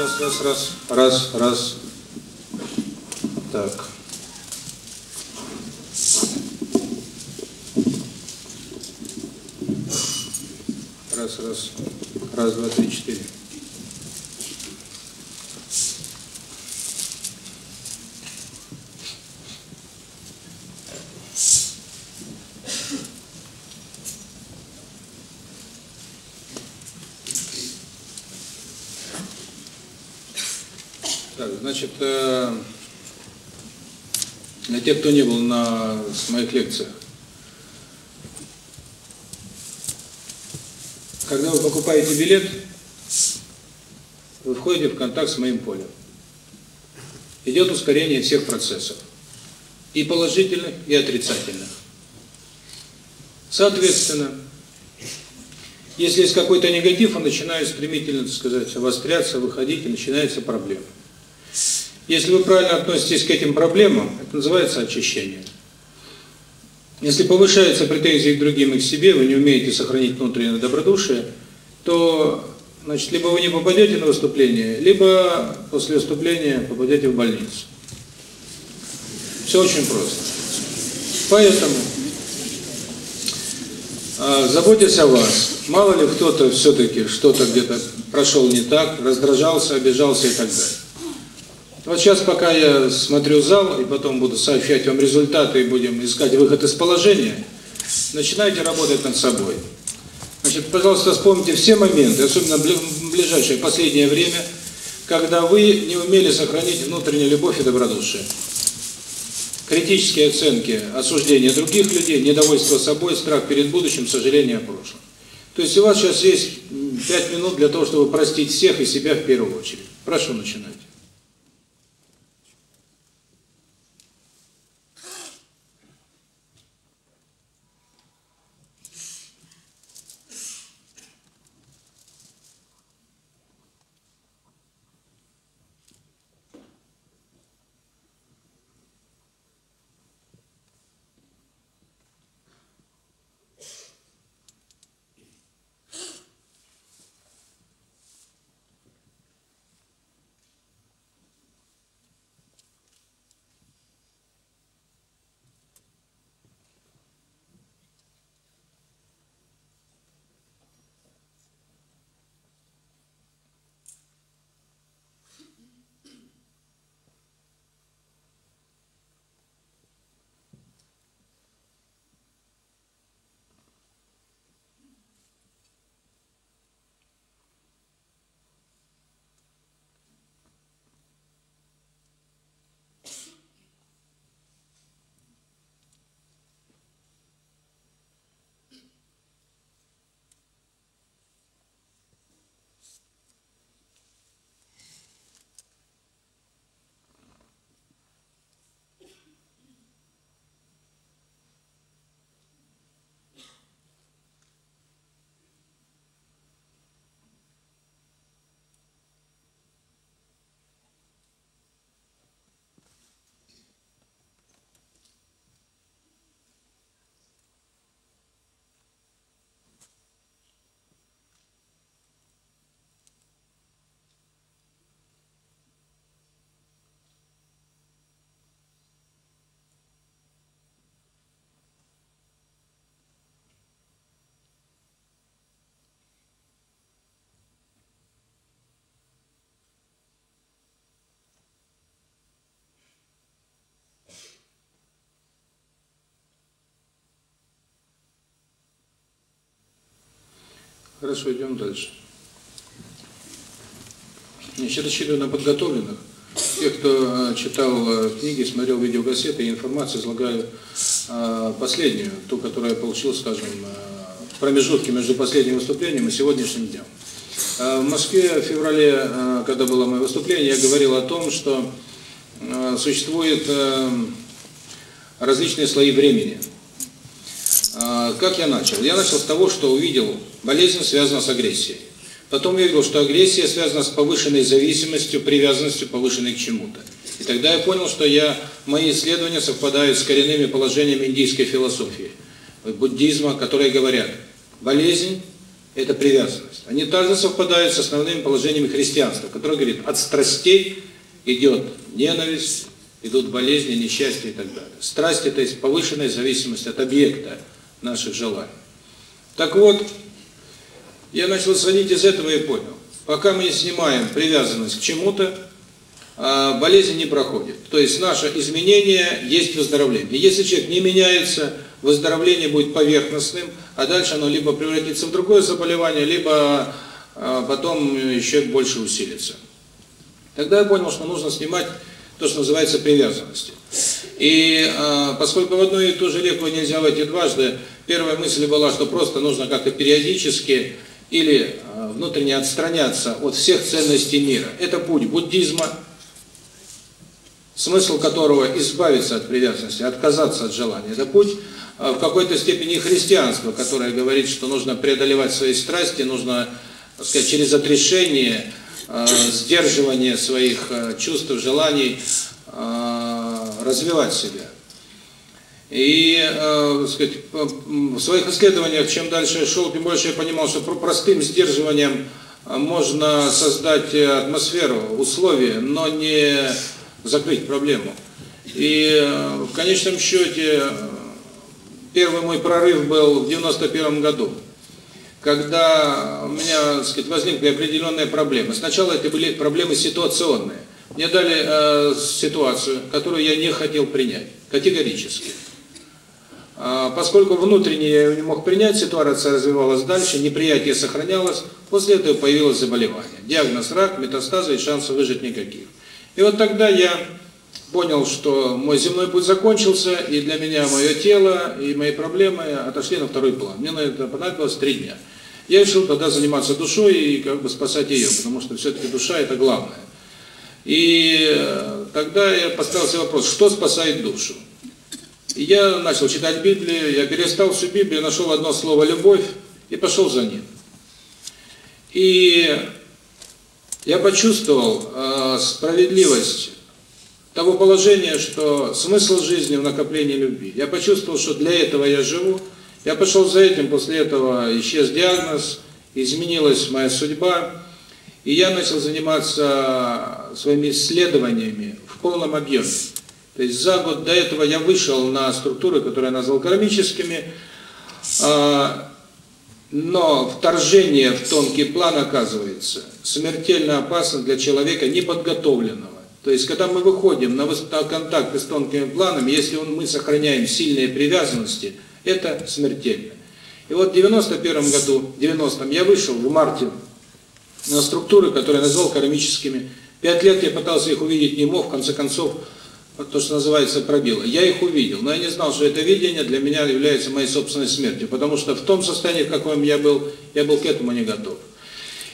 раз, раз, раз, раз, раз. Так. Раз, раз, раз, два, три, четыре. Так, значит, э, для тех, кто не был на моих лекциях, когда вы покупаете билет, вы входите в контакт с моим полем. Идет ускорение всех процессов, и положительных, и отрицательных. Соответственно, если есть какой-то негатив, он начинает стремительно, так сказать, обостряться, выходить, и начинается проблема. Если вы правильно относитесь к этим проблемам, это называется очищение. Если повышаются претензии к другим и к себе, вы не умеете сохранить внутреннее добродушие, то, значит, либо вы не попадете на выступление, либо после выступления попадете в больницу. Все очень просто. Поэтому э, заботьтесь о вас. Мало ли кто-то все-таки что-то где-то прошел не так, раздражался, обижался и так далее. Вот сейчас, пока я смотрю зал, и потом буду сообщать вам результаты, и будем искать выход из положения, начинайте работать над собой. Значит, пожалуйста, вспомните все моменты, особенно ближайшее последнее время, когда вы не умели сохранить внутреннюю любовь и добродушие. Критические оценки, осуждение других людей, недовольство собой, страх перед будущим, сожаление о прошлом. То есть у вас сейчас есть пять минут для того, чтобы простить всех и себя в первую очередь. Прошу начинать. Хорошо, идем дальше. Значит, рассчитываю на подготовленных. Те, кто читал книги, смотрел видеокассеты, и информацию излагаю последнюю, ту, которую я получил, скажем, в промежутке между последним выступлением и сегодняшним днем. В Москве в феврале, когда было мое выступление, я говорил о том, что существует различные слои времени. Как я начал? Я начал с того, что увидел, болезнь связана с агрессией. Потом я видел, что агрессия связана с повышенной зависимостью, привязанностью, повышенной к чему-то. И тогда я понял, что я, мои исследования совпадают с коренными положениями индийской философии, буддизма, которые говорят, болезнь Это привязанность. Они также совпадают с основными положениями христианства, которое говорит, от страстей идет ненависть, идут болезни, несчастья и так далее. Страсть – это повышенная зависимость от объекта наших желаний. Так вот, я начал исходить из этого и понял. Пока мы снимаем привязанность к чему-то, а, болезнь не проходит. То есть наше изменение есть выздоровление. Если человек не меняется, выздоровление будет поверхностным, а дальше оно либо превратится в другое заболевание, либо а, потом еще больше усилится. Тогда я понял, что нужно снимать то, что называется привязанностью. И э, поскольку в одну и ту же реку нельзя войти дважды, первая мысль была, что просто нужно как-то периодически или э, внутренне отстраняться от всех ценностей мира. Это путь буддизма, смысл которого избавиться от привязанности, отказаться от желания. Это путь э, в какой-то степени христианства, которое говорит, что нужно преодолевать свои страсти, нужно, так сказать, через отрешение, э, сдерживание своих чувств, желаний развивать себя. И, э, сказать, в своих исследованиях, чем дальше я шел, тем больше я понимал, что простым сдерживанием можно создать атмосферу, условия, но не закрыть проблему. И в конечном счете первый мой прорыв был в 91 году, когда у меня, так сказать, возникли определенные проблемы. Сначала это были проблемы ситуационные. Мне дали э, ситуацию, которую я не хотел принять, категорически. А, поскольку внутренне я не мог принять, ситуация развивалась дальше, неприятие сохранялось, после этого появилось заболевание. Диагноз рак, метастазы и шансов выжить никаких. И вот тогда я понял, что мой земной путь закончился, и для меня мое тело и мои проблемы отошли на второй план. Мне на это понадобилось три дня. Я решил тогда заниматься душой и как бы спасать ее, потому что все-таки душа – это главное. И э, тогда я поставил себе вопрос, что спасает душу? Я начал читать Библию, я перестал всю Библию, нашел одно слово «любовь» и пошел за ним. И я почувствовал э, справедливость того положения, что смысл жизни в накоплении любви. Я почувствовал, что для этого я живу. Я пошел за этим, после этого исчез диагноз, изменилась моя судьба. И я начал заниматься своими исследованиями в полном объеме. То есть за год до этого я вышел на структуры, которые я назвал кармическими, а, но вторжение в тонкий план оказывается смертельно опасно для человека неподготовленного. То есть, когда мы выходим на контакты с тонкими планами, если мы сохраняем сильные привязанности, это смертельно. И вот в 91 году, 90-м, я вышел в марте на структуры, которые я назвал кармическими. Пять лет я пытался их увидеть, не мог, в конце концов, то, что называется, пробило. Я их увидел, но я не знал, что это видение для меня является моей собственной смертью, потому что в том состоянии, в каком я был, я был к этому не готов.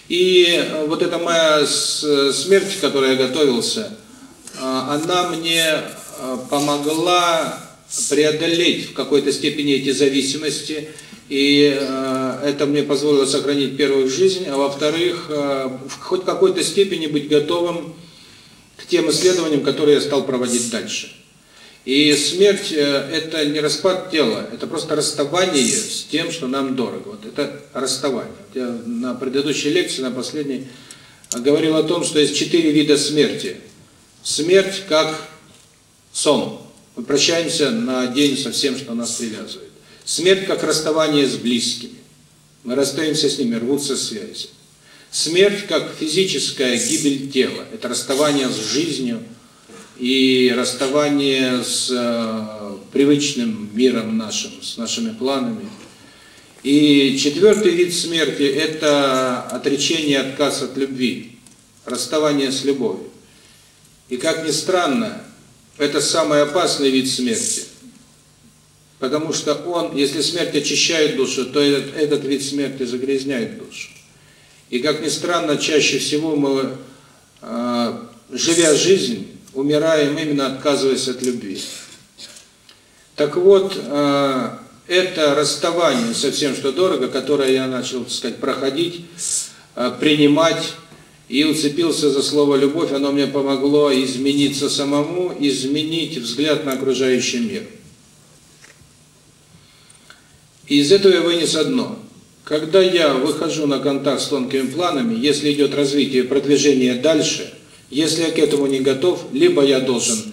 И вот эта моя смерть, к которой я готовился, она мне помогла преодолеть в какой-то степени эти зависимости, и это мне позволило сохранить, первых жизнь, а во-вторых, в хоть какой-то степени быть готовым к тем исследованиям, которые я стал проводить дальше. И смерть э, – это не распад тела, это просто расставание с тем, что нам дорого. Вот это расставание. Я на предыдущей лекции, на последней, говорил о том, что есть четыре вида смерти. Смерть как сон. Мы прощаемся на день со всем, что нас привязывает. Смерть как расставание с близкими. Мы расстаемся с ними, рвутся связи. Смерть как физическая гибель тела, это расставание с жизнью и расставание с э, привычным миром нашим, с нашими планами. И четвертый вид смерти – это отречение, отказ от любви, расставание с любовью. И как ни странно, это самый опасный вид смерти. Потому что он, если смерть очищает душу, то этот, этот вид смерти загрязняет душу. И как ни странно, чаще всего мы, э, живя жизнь, умираем именно отказываясь от любви. Так вот, э, это расставание со всем, что дорого, которое я начал, так сказать, проходить, э, принимать, и уцепился за слово «любовь», оно мне помогло измениться самому, изменить взгляд на окружающий мир. И из этого я вынес одно – Когда я выхожу на контакт с тонкими планами, если идет развитие, продвижение дальше, если я к этому не готов, либо я должен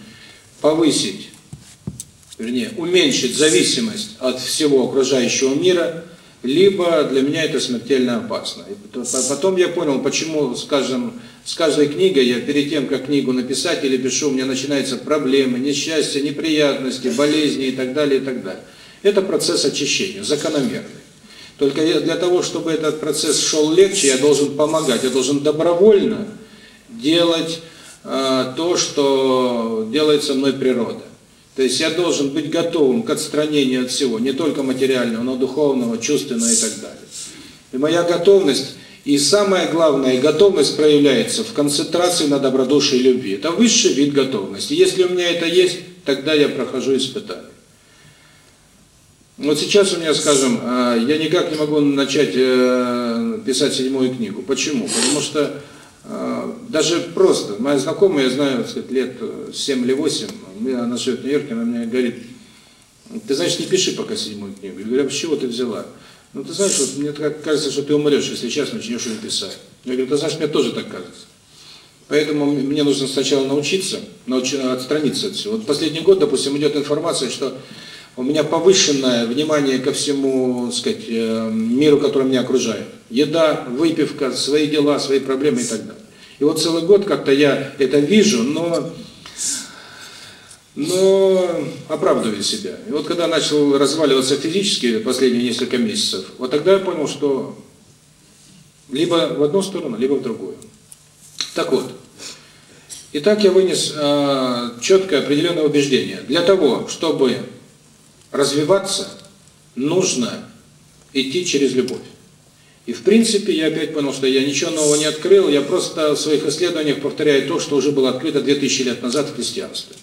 повысить, вернее, уменьшить зависимость от всего окружающего мира, либо для меня это смертельно опасно. И потом я понял, почему, скажем, с каждой книгой я перед тем, как книгу написать или пишу, у меня начинаются проблемы, несчастья, неприятности, болезни и так далее, и так далее. Это процесс очищения, закономерный. Только для того, чтобы этот процесс шел легче, я должен помогать, я должен добровольно делать э, то, что делает со мной природа. То есть я должен быть готовым к отстранению от всего, не только материального, но духовного, чувственного и так далее. И моя готовность, и самое главное, готовность проявляется в концентрации на добродушии и любви. Это высший вид готовности. Если у меня это есть, тогда я прохожу испытание. Вот сейчас у меня, скажем, я никак не могу начать писать седьмую книгу. Почему? Потому что даже просто, моя знакомая, я знаю, сказать, лет 7 или 8, она живет в Нью-Йорке, она мне говорит, ты знаешь, не пиши пока седьмую книгу. Я говорю, а с чего ты взяла? Ну, ты знаешь, вот мне кажется, что ты умрешь, если сейчас начнешь ее писать. Я говорю, ты знаешь, мне тоже так кажется. Поэтому мне нужно сначала научиться, научиться отстраниться от всего. Вот последний год, допустим, идет информация, что у меня повышенное внимание ко всему, так сказать, миру, который меня окружает. Еда, выпивка, свои дела, свои проблемы и так далее. И вот целый год как-то я это вижу, но но оправдываю себя. И вот когда начал разваливаться физически последние несколько месяцев, вот тогда я понял, что либо в одну сторону, либо в другую. Так вот, итак я вынес э, четкое определенное убеждение. Для того, чтобы развиваться, нужно идти через любовь. И в принципе я опять понял, что я ничего нового не открыл, я просто в своих исследованиях повторяю то, что уже было открыто 2000 лет назад в христианстве.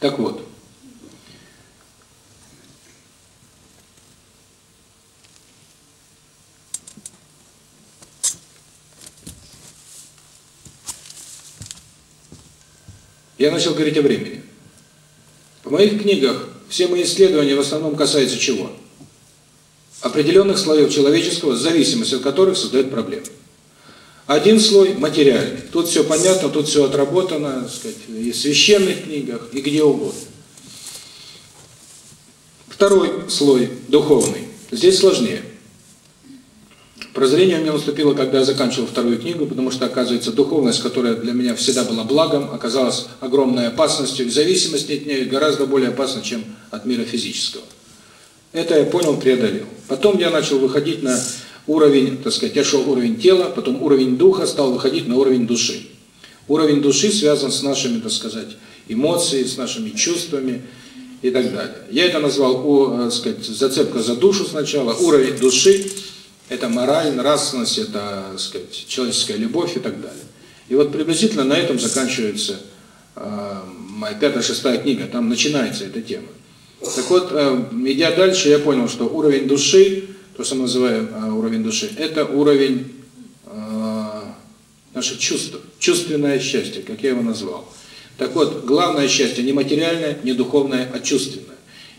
Так вот, я начал говорить о времени. В моих книгах все мои исследования в основном касаются чего? Определенных слоев человеческого, зависимость от которых создает проблемы. Один слой материальный. Тут все понятно, тут все отработано, так сказать, и в священных книгах, и где угодно. Второй слой духовный. Здесь сложнее. Прозрение у меня наступило, когда я заканчивал вторую книгу, потому что, оказывается, духовность, которая для меня всегда была благом, оказалась огромной опасностью, и зависимость от нее гораздо более опасна, чем от мира физического. Это я понял, преодолел. Потом я начал выходить на уровень, так сказать, я шел уровень тела, потом уровень духа, стал выходить на уровень души. Уровень души связан с нашими, так сказать, эмоциями, с нашими чувствами и так далее. Я это назвал, так сказать, зацепка за душу сначала, уровень души – это мораль, нравственность, это, так сказать, человеческая любовь и так далее. И вот приблизительно на этом заканчивается э, моя пятая-шестая книга, там начинается эта тема. Так вот, э, идя дальше, я понял, что уровень души то, что мы называем э, уровень души, это уровень э, наших чувств, чувственное счастье, как я его назвал. Так вот, главное счастье не материальное, не духовное, а чувственное.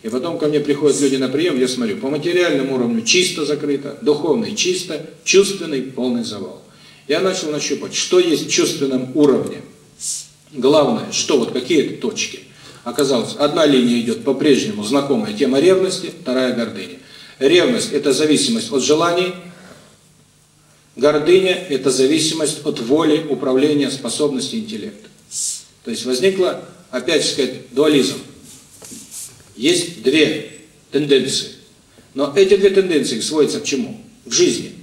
И потом ко мне приходят люди на прием, я смотрю, по материальному уровню чисто закрыто, духовный чисто, чувственный полный завал. Я начал нащупать, что есть в чувственном уровне. Главное, что вот какие это точки. Оказалось, одна линия идет по-прежнему знакомая тема ревности, вторая гордыня. Ревность – это зависимость от желаний, гордыня – это зависимость от воли, управления, способности, интеллекта. То есть возникла, опять сказать, дуализм. Есть две тенденции. Но эти две тенденции сводятся к чему? К жизни.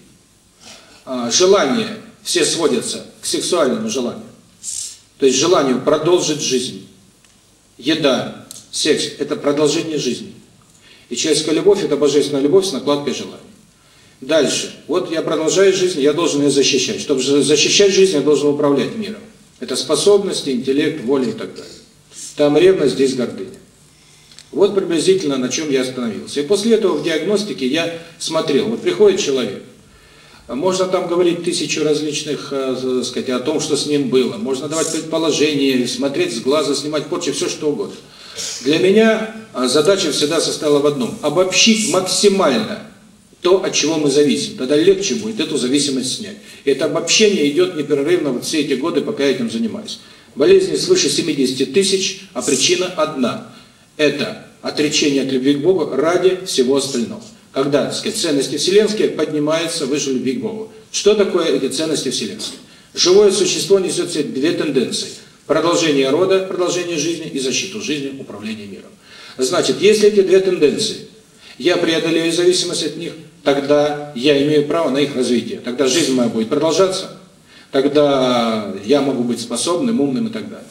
А, желание все сводятся к сексуальному желанию. То есть желанию продолжить жизнь. Еда, секс – это продолжение жизни. И человеческая любовь – это божественная любовь с накладкой желаний. Дальше. Вот я продолжаю жизнь, я должен ее защищать. Чтобы защищать жизнь, я должен управлять миром. Это способности, интеллект, воля и так далее. Там ревность, здесь гордыня. Вот приблизительно на чем я остановился. И после этого в диагностике я смотрел. Вот приходит человек, можно там говорить тысячу различных, э, сказать, о том, что с ним было. Можно давать предположения, смотреть с глаза, снимать порчи, все что угодно. Для меня задача всегда состояла в одном – обобщить максимально то, от чего мы зависим. Тогда легче будет эту зависимость снять. И это обобщение идет непрерывно вот все эти годы, пока я этим занимаюсь. Болезни свыше 70 тысяч, а причина одна. Это отречение от любви к Богу ради всего остального. Когда, так сказать, ценности вселенские поднимаются выше любви к Богу. Что такое эти ценности вселенские? Живое существо несет в себе две тенденции. Продолжение рода, продолжение жизни и защиту жизни, управление миром. Значит, если эти две тенденции, я преодолею зависимость от них, тогда я имею право на их развитие. Тогда жизнь моя будет продолжаться, тогда я могу быть способным, умным и так далее.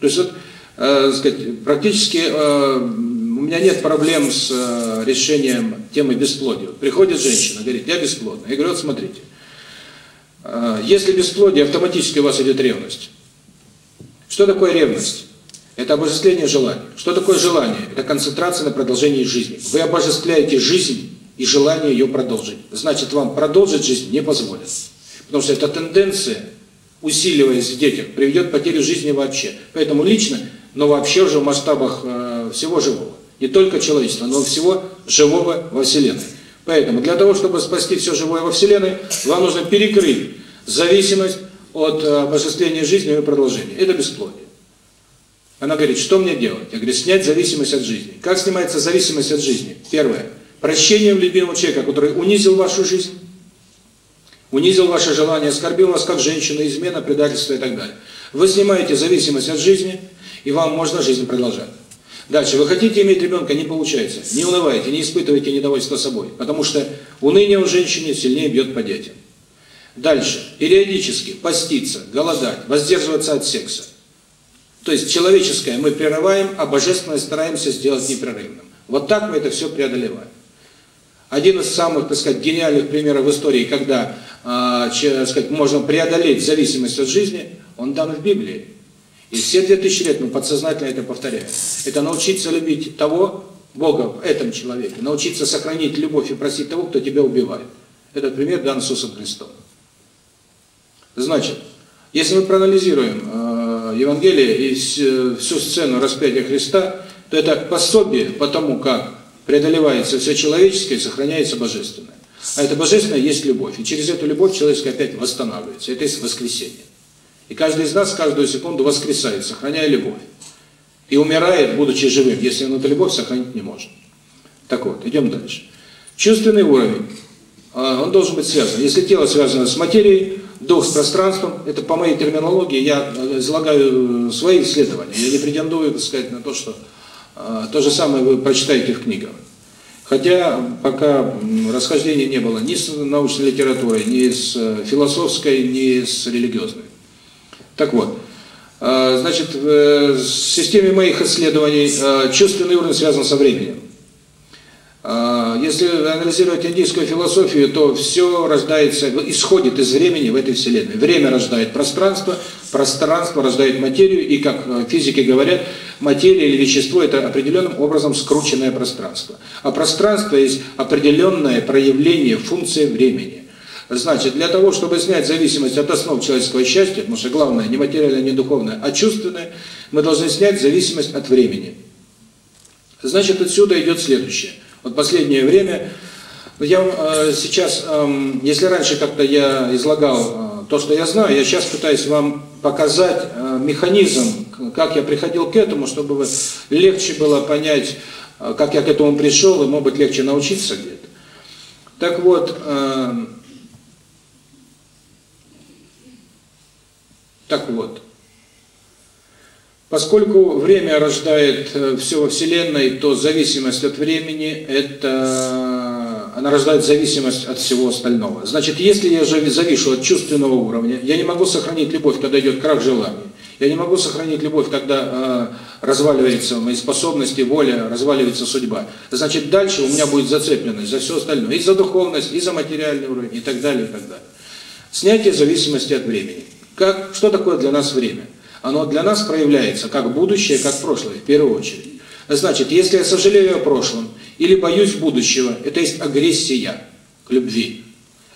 То есть вот, э, сказать, практически э, у меня нет проблем с э, решением темы бесплодия. Приходит женщина, говорит, я бесплодна. Я говорю, вот смотрите, э, если бесплодие, автоматически у вас идет ревность. Что такое ревность? Это обожествление желания. Что такое желание? Это концентрация на продолжении жизни. Вы обожествляете жизнь и желание ее продолжить. Значит, вам продолжить жизнь не позволят. Потому что эта тенденция, усиливаясь в детях, приведет к потере жизни вообще. Поэтому лично, но вообще уже в масштабах э, всего живого. Не только человечества, но всего живого во Вселенной. Поэтому для того, чтобы спасти все живое во Вселенной, вам нужно перекрыть зависимость от э, обожествления жизни и продолжения. Это бесплодие. Она говорит, что мне делать? Я говорю, снять зависимость от жизни. Как снимается зависимость от жизни? Первое. Прощение в любимого человека, который унизил вашу жизнь, унизил ваше желание, оскорбил вас как женщина, измена, предательство и так далее. Вы снимаете зависимость от жизни, и вам можно жизнь продолжать. Дальше. Вы хотите иметь ребенка, не получается. Не унывайте, не испытывайте недовольство собой. Потому что уныние у женщины сильнее бьет по детям. Дальше. Периодически поститься, голодать, воздерживаться от секса. То есть человеческое мы прерываем, а божественное стараемся сделать непрерывным. Вот так мы это все преодолеваем. Один из самых, так сказать, гениальных примеров в истории, когда, э, че, сказать, можно преодолеть зависимость от жизни, он дан в Библии. И все две тысячи лет мы подсознательно это повторяем. Это научиться любить того, Бога в этом человеке, научиться сохранить любовь и просить того, кто тебя убивает. Этот пример дан Иисусом Христом. Значит, если мы проанализируем э, Евангелие и всю сцену распятия Христа, то это пособие по тому, как преодолевается все человеческое и сохраняется божественное. А это божественное есть любовь. И через эту любовь человеческое опять восстанавливается. Это есть воскресение. И каждый из нас каждую секунду воскресает, сохраняя любовь. И умирает, будучи живым, если он эту любовь сохранить не может. Так вот, идем дальше. Чувственный уровень, а, он должен быть связан. Если тело связано с материей, дух с пространством, это по моей терминологии, я излагаю свои исследования. Я не претендую, так сказать, на то, что а, то же самое вы прочитаете в книгах. Хотя пока расхождения не было ни с научной литературой, ни с э, философской, ни с религиозной. Так вот, а, значит, в системе моих исследований а, чувственный уровень связан со временем. Если анализировать индийскую философию, то все рождается, исходит из времени в этой вселенной. Время рождает пространство, пространство рождает материю, и, как э, физики говорят, материя или вещество – это определенным образом скрученное пространство. А пространство есть определенное проявление функции времени. Значит, для того, чтобы снять зависимость от основ человеческого счастья, потому что главное не материальное, не духовное, а чувственное, мы должны снять зависимость от времени. Значит, отсюда идет следующее. Вот последнее время, я э, сейчас, э, если раньше как-то я излагал э, то, что я знаю, я сейчас пытаюсь вам показать э, механизм, как я приходил к этому, чтобы легче было понять, э, как я к этому пришел, и, может быть, легче научиться где-то. Так вот, э, Так вот, поскольку время рождает э, все во Вселенной, то зависимость от времени – это… она рождает зависимость от всего остального. Значит, если я завишу от чувственного уровня, я не могу сохранить любовь, когда идет крах желаний. Я не могу сохранить любовь, когда э, разваливаются мои способности, воля, разваливается судьба. Значит, дальше у меня будет зацепленность за все остальное. И за духовность, и за материальный уровень, и так далее, и так далее. Снятие зависимости от времени. Как, что такое для нас время? Оно для нас проявляется как будущее, как прошлое, в первую очередь. Значит, если я сожалею о прошлом или боюсь будущего, это есть агрессия к любви.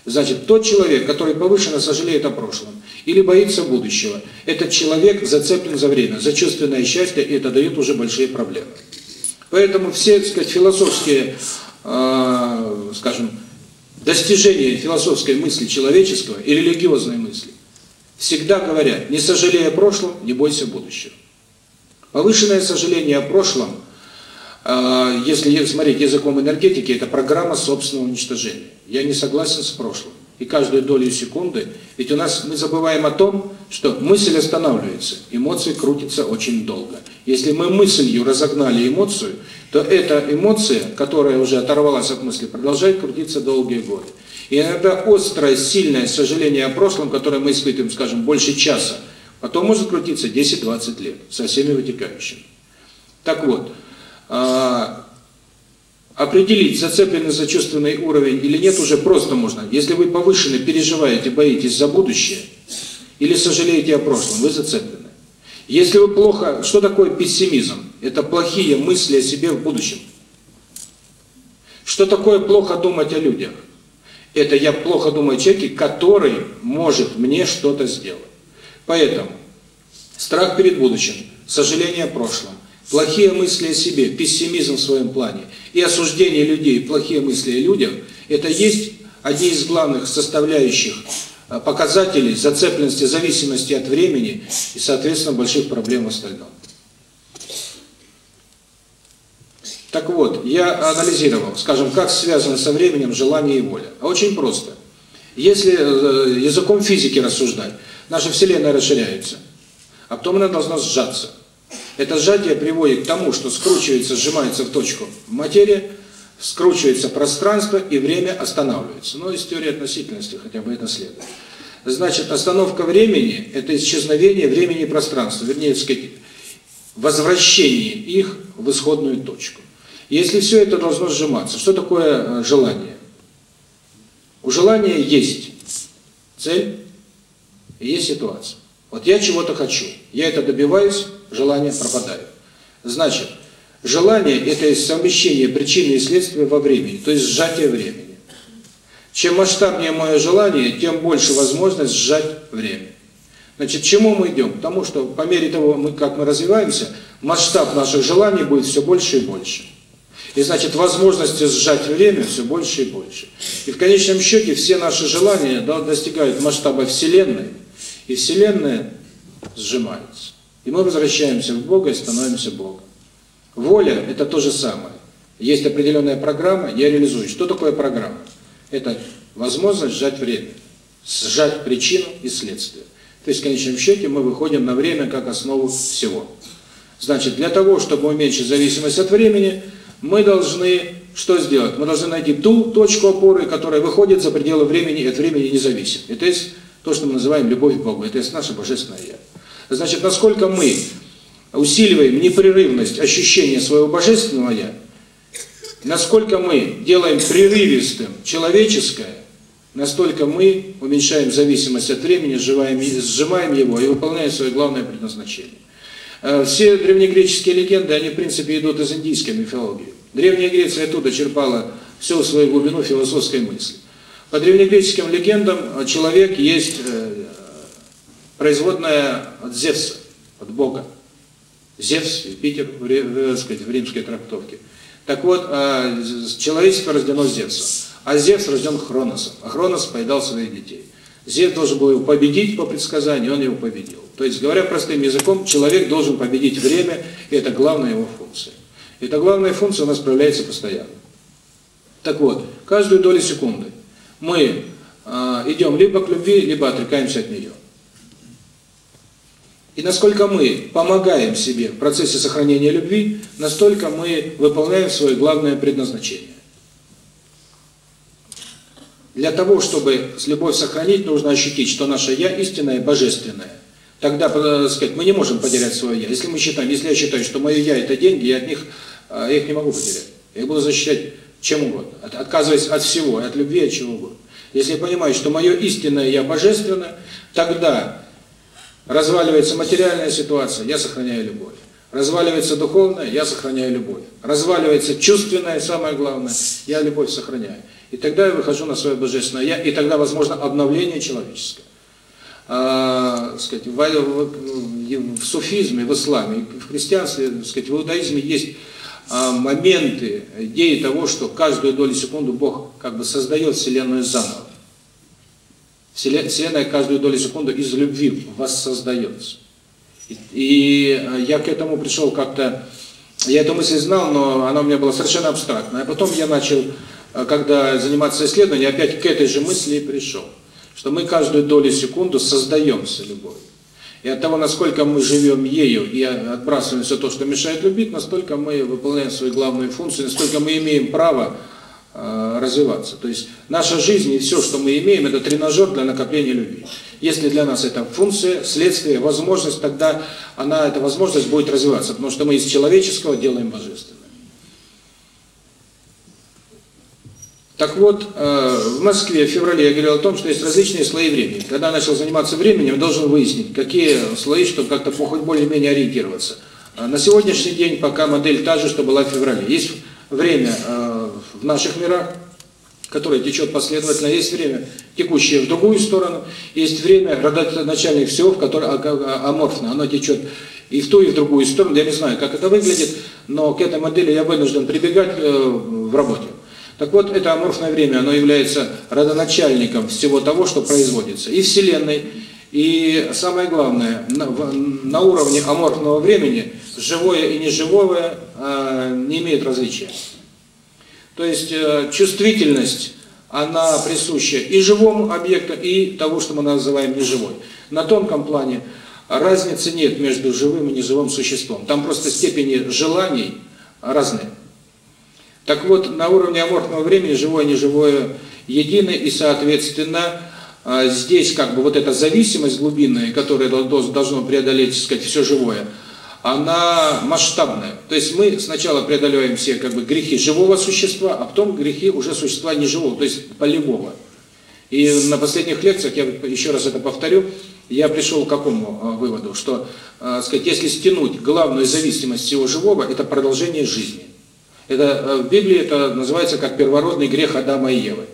Значит, тот человек, который повышенно сожалеет о прошлом или боится будущего, этот человек зацеплен за время, за чувственное счастье, и это дает уже большие проблемы. Поэтому все, так сказать, философские, э, скажем, достижения философской мысли человеческого и религиозной мысли всегда говорят, не сожалея о прошлом, не бойся будущего. Повышенное сожаление о прошлом, а, если смотреть языком энергетики, это программа собственного уничтожения. Я не согласен с прошлым. И каждую долю секунды, ведь у нас мы забываем о том, что мысль останавливается, эмоции крутятся очень долго. Если мы мыслью разогнали эмоцию, то эта эмоция, которая уже оторвалась от мысли, продолжает крутиться долгие годы. И иногда острое, сильное сожаление о прошлом, которое мы испытываем, скажем, больше часа, потом может крутиться 10-20 лет со всеми вытекающими. Так вот, а, определить, зацепленный за чувственный уровень или нет, уже просто можно. Если вы повышенно переживаете, боитесь за будущее или сожалеете о прошлом, вы зацеплены. Если вы плохо... Что такое пессимизм? Это плохие мысли о себе в будущем. Что такое плохо думать о людях? Это я плохо думаю о человеке, который может мне что-то сделать. Поэтому страх перед будущим, сожаление о прошлом, плохие мысли о себе, пессимизм в своем плане и осуждение людей, плохие мысли о людях – это есть одни из главных составляющих Э, показателей зацепленности, зависимости от времени и, соответственно, больших проблем в остальном. Так вот, я анализировал, скажем, как связано со временем желание и воля. А очень просто. Если э, языком физики рассуждать, наша Вселенная расширяется, а потом она должна сжаться. Это сжатие приводит к тому, что скручивается, сжимается в точку материя, скручивается пространство и время останавливается. Но из теории относительности хотя бы это следует. Значит, остановка времени – это исчезновение времени и пространства, вернее, сказать, возвращение их в исходную точку. Если все это должно сжиматься, что такое э, желание? У желания есть цель и есть ситуация. Вот я чего-то хочу, я это добиваюсь, желание пропадает. Значит, Желание – это совмещение причины и следствия во времени, то есть сжатие времени. Чем масштабнее мое желание, тем больше возможность сжать время. Значит, к чему мы идем? К тому, что по мере того, как мы развиваемся, масштаб наших желаний будет все больше и больше. И значит, возможности сжать время все больше и больше. И в конечном счете все наши желания достигают масштаба Вселенной, и Вселенная сжимается. И мы возвращаемся в Бога и становимся Богом. Воля – это то же самое. Есть определенная программа, я реализую. Что такое программа? Это возможность сжать время, сжать причину и следствие. То есть, в конечном счете, мы выходим на время как основу всего. Значит, для того, чтобы уменьшить зависимость от времени, мы должны что сделать? Мы должны найти ту точку опоры, которая выходит за пределы времени и от времени не зависит. Это есть то, что мы называем любовь к Богу. Это есть наше Божественное Я. Значит, насколько мы усиливаем непрерывность ощущения своего божественного «я», насколько мы делаем прерывистым человеческое, настолько мы уменьшаем зависимость от времени, сжимаем, его и выполняем свое главное предназначение. Э, все древнегреческие легенды, они в принципе идут из индийской мифологии. Древняя Греция оттуда черпала всю свою глубину философской мысли. По древнегреческим легендам э, человек есть э, производная от Зевса, от Бога. Зевс, Юпитер, в, сказать, в римской трактовке. Так вот, человечество рождено Зевсом, а Зевс рожден Хроносом, а Хронос поедал своих детей. Зевс должен был его победить по предсказанию, он его победил. То есть, говоря простым языком, человек должен победить время, и это главная его функция. Эта главная функция у нас проявляется постоянно. Так вот, каждую долю секунды мы э, идем либо к любви, либо отрекаемся от нее. И насколько мы помогаем себе в процессе сохранения любви, настолько мы выполняем свое главное предназначение. Для того, чтобы любовь сохранить, нужно ощутить, что наше «я» истинное, божественное. Тогда, так э, сказать, мы не можем потерять свое «я». Если мы считаем, если я считаю, что мое «я» – это деньги, я от них, э, я их не могу потерять. Я буду защищать чем угодно, отказываясь от всего, от любви, от чего угодно. Если я понимаю, что мое истинное «я» божественное, тогда Разваливается материальная ситуация, я сохраняю любовь. Разваливается духовная, я сохраняю любовь. Разваливается чувственная, самое главное, я любовь сохраняю. И тогда я выхожу на свое божественное я, и тогда возможно обновление человеческое. А, сказать, в, в, в суфизме, в исламе, в христианстве, сказать, в иудаизме есть а, моменты, идеи того, что каждую долю секунды Бог как бы создает Вселенную заново. Вселенная каждую долю секунды из любви воссоздается. И, а, я к этому пришел как-то, я эту мысль знал, но она у меня была совершенно абстрактная. А потом я начал, когда заниматься исследованием, опять к этой же мысли и пришел. Что мы каждую долю секунды создаемся любовью. И от того, насколько мы живем ею и отбрасываем все то, что мешает любить, настолько мы выполняем свои главные функции, настолько мы имеем право э, развиваться. То есть наша жизнь и все, что мы имеем, это тренажер для накопления любви. Если для нас это функция, следствие, возможность, тогда она, эта возможность будет развиваться, потому что мы из человеческого делаем божественное. Так вот, э, в Москве в феврале я говорил о том, что есть различные слои времени. Когда я начал заниматься временем, должен выяснить, какие слои, чтобы как-то хоть более-менее ориентироваться. А на сегодняшний день пока модель та же, что была в феврале. Есть время э, в наших мирах, которое течет последовательно, есть время, текущее в другую сторону, есть время, родоначальник всего, которое а, а, аморфно, оно течет и в ту, и в другую сторону. Я не знаю, как это выглядит, но к этой модели я вынужден прибегать э, в работе. Так вот, это аморфное время, оно является родоначальником всего того, что производится. И Вселенной, и самое главное, на, на уровне аморфного времени живое и неживое э, не имеют различия. То есть э, чувствительность, она присуща и живому объекту, и того, что мы называем неживой. На тонком плане разницы нет между живым и неживым существом. Там просто степени желаний разные. Так вот, на уровне аморфного времени живое и неживое едины, и, соответственно, а, здесь как бы вот эта зависимость глубинная, которая должно преодолеть, так сказать, все живое, она масштабная. То есть мы сначала преодолеваем все как бы грехи живого существа, а потом грехи уже существа неживого, то есть полевого. И на последних лекциях, я еще раз это повторю, я пришел к какому а, выводу, что, а, сказать, если стянуть главную зависимость всего живого, это продолжение жизни. Это э, в Библии это называется как первородный грех Адама и Евы.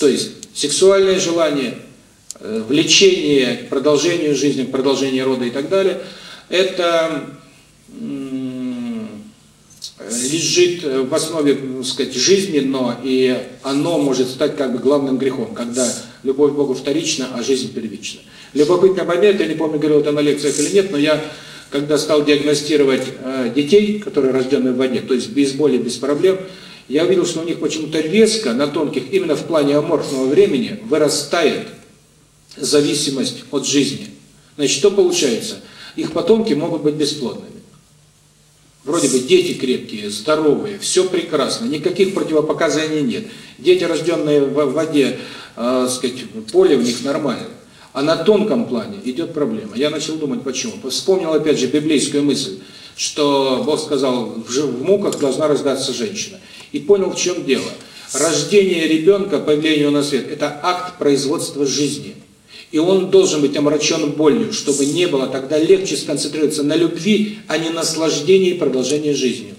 То есть сексуальное желание, э, влечение к продолжению жизни, к продолжению рода и так далее, это лежит в основе, так сказать, жизни, но и оно может стать как бы главным грехом, когда любовь к Богу вторична, а жизнь первична. Любопытный момент, я не помню, говорил это на лекциях или нет, но я когда стал диагностировать э, детей, которые рождены в воде, то есть без боли, без проблем, я увидел, что у них почему-то резко, на тонких, именно в плане аморфного времени, вырастает зависимость от жизни. Значит, что получается? Их потомки могут быть бесплодными. Вроде бы дети крепкие, здоровые, все прекрасно, никаких противопоказаний нет. Дети, рожденные в воде, э, сказать, поле у них нормально. А на тонком плане идет проблема. Я начал думать, почему. Вспомнил опять же библейскую мысль, что Бог сказал, в муках должна рождаться женщина. И понял, в чем дело. Рождение ребенка, появление на свет, это акт производства жизни. И он должен быть омрачен болью, чтобы не было, тогда легче сконцентрироваться на любви, а не наслаждении и продолжении жизни.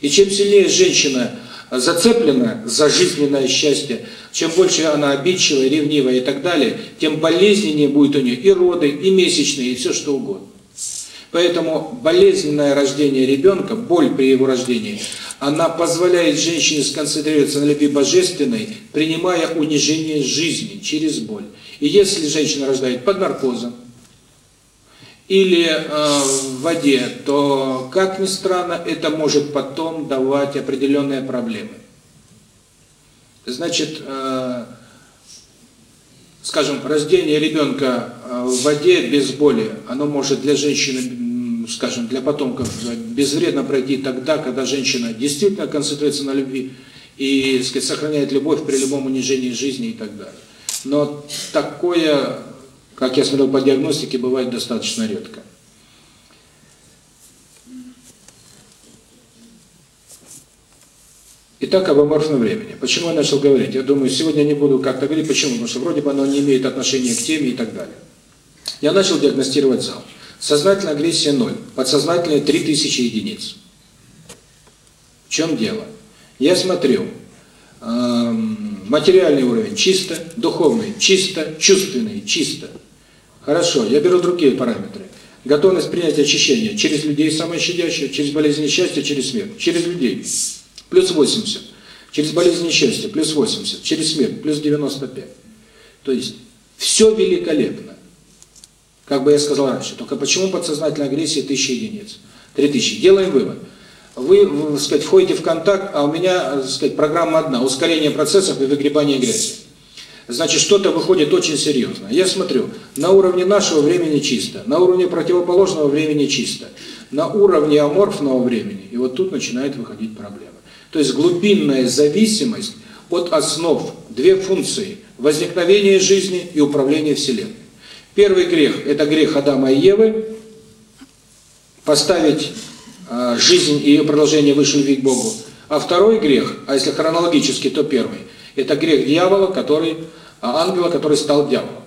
И чем сильнее женщина зацеплена за жизненное счастье, чем больше она обидчивая, ревнивая и так далее, тем болезненнее будет у нее и роды, и месячные, и все что угодно. Поэтому болезненное рождение ребенка, боль при его рождении, она позволяет женщине сконцентрироваться на любви божественной, принимая унижение жизни через боль. И если женщина рождает под наркозом, или э, в воде, то, как ни странно, это может потом давать определенные проблемы. Значит, э, скажем, рождение ребенка э, в воде без боли, оно может для женщины, скажем, для потомков безвредно пройти тогда, когда женщина действительно концентрируется на любви и, сказать, сохраняет любовь при любом унижении жизни и так далее. Но такое, как я смотрел по диагностике, бывает достаточно редко. Итак, об аморфном времени. Почему я начал говорить? Я думаю, сегодня не буду как-то говорить. Почему? Потому что вроде бы оно не имеет отношения к теме и так далее. Я начал диагностировать зал. Сознательная агрессия 0, подсознательная 3000 единиц. В чем дело? Я смотрю, эм, материальный уровень чисто, духовный чисто, чувственный чисто. Хорошо, я беру другие параметры. Готовность принять очищение через людей самоощадящих, через болезнь несчастья, через смерть. Через людей. Плюс 80. Через болезнь несчастья. Плюс 80. Через смерть. Плюс 95. То есть все великолепно. Как бы я сказал раньше. Только почему подсознательная агрессия 1000 единиц? 3000. Делаем вывод. Вы, так сказать, входите в контакт, а у меня, так сказать, программа одна. Ускорение процессов и выгребание грязи. Значит, что-то выходит очень серьезно. Я смотрю, на уровне нашего времени чисто, на уровне противоположного времени чисто, на уровне аморфного времени, и вот тут начинает выходить проблема. То есть глубинная зависимость от основ, две функции – возникновение жизни и управление Вселенной. Первый грех – это грех Адама и Евы, поставить э, жизнь и ее продолжение выше любви к Богу. А второй грех, а если хронологически, то первый – это грех дьявола, который, а, ангела, который стал дьяволом.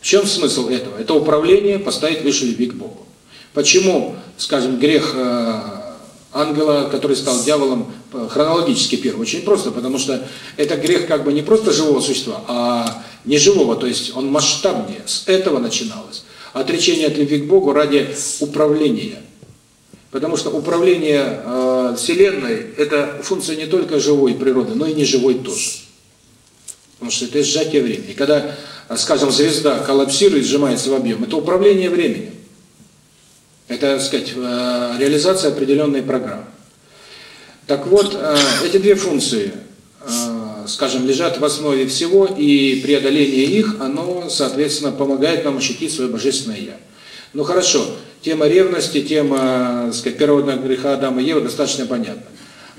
В чем смысл этого? Это управление поставить выше любви к Богу. Почему, скажем, грех э, ангела, который стал дьяволом, э, хронологически первый? Очень просто, потому что это грех как бы не просто живого существа, а неживого, то есть он масштабнее. С этого начиналось. Отречение от любви к Богу ради управления. Потому что управление э, Вселенной – это функция не только живой природы, но и неживой тоже. Потому что это сжатие времени. Когда, скажем, звезда коллапсирует, сжимается в объем, это управление временем. Это, так сказать, э, реализация определенной программы. Так вот, э, эти две функции, э, скажем, лежат в основе всего, и преодоление их, оно, соответственно, помогает нам ощутить свое божественное «Я». Ну хорошо, тема ревности, тема, так сказать, первородного греха Адама и Евы достаточно понятна.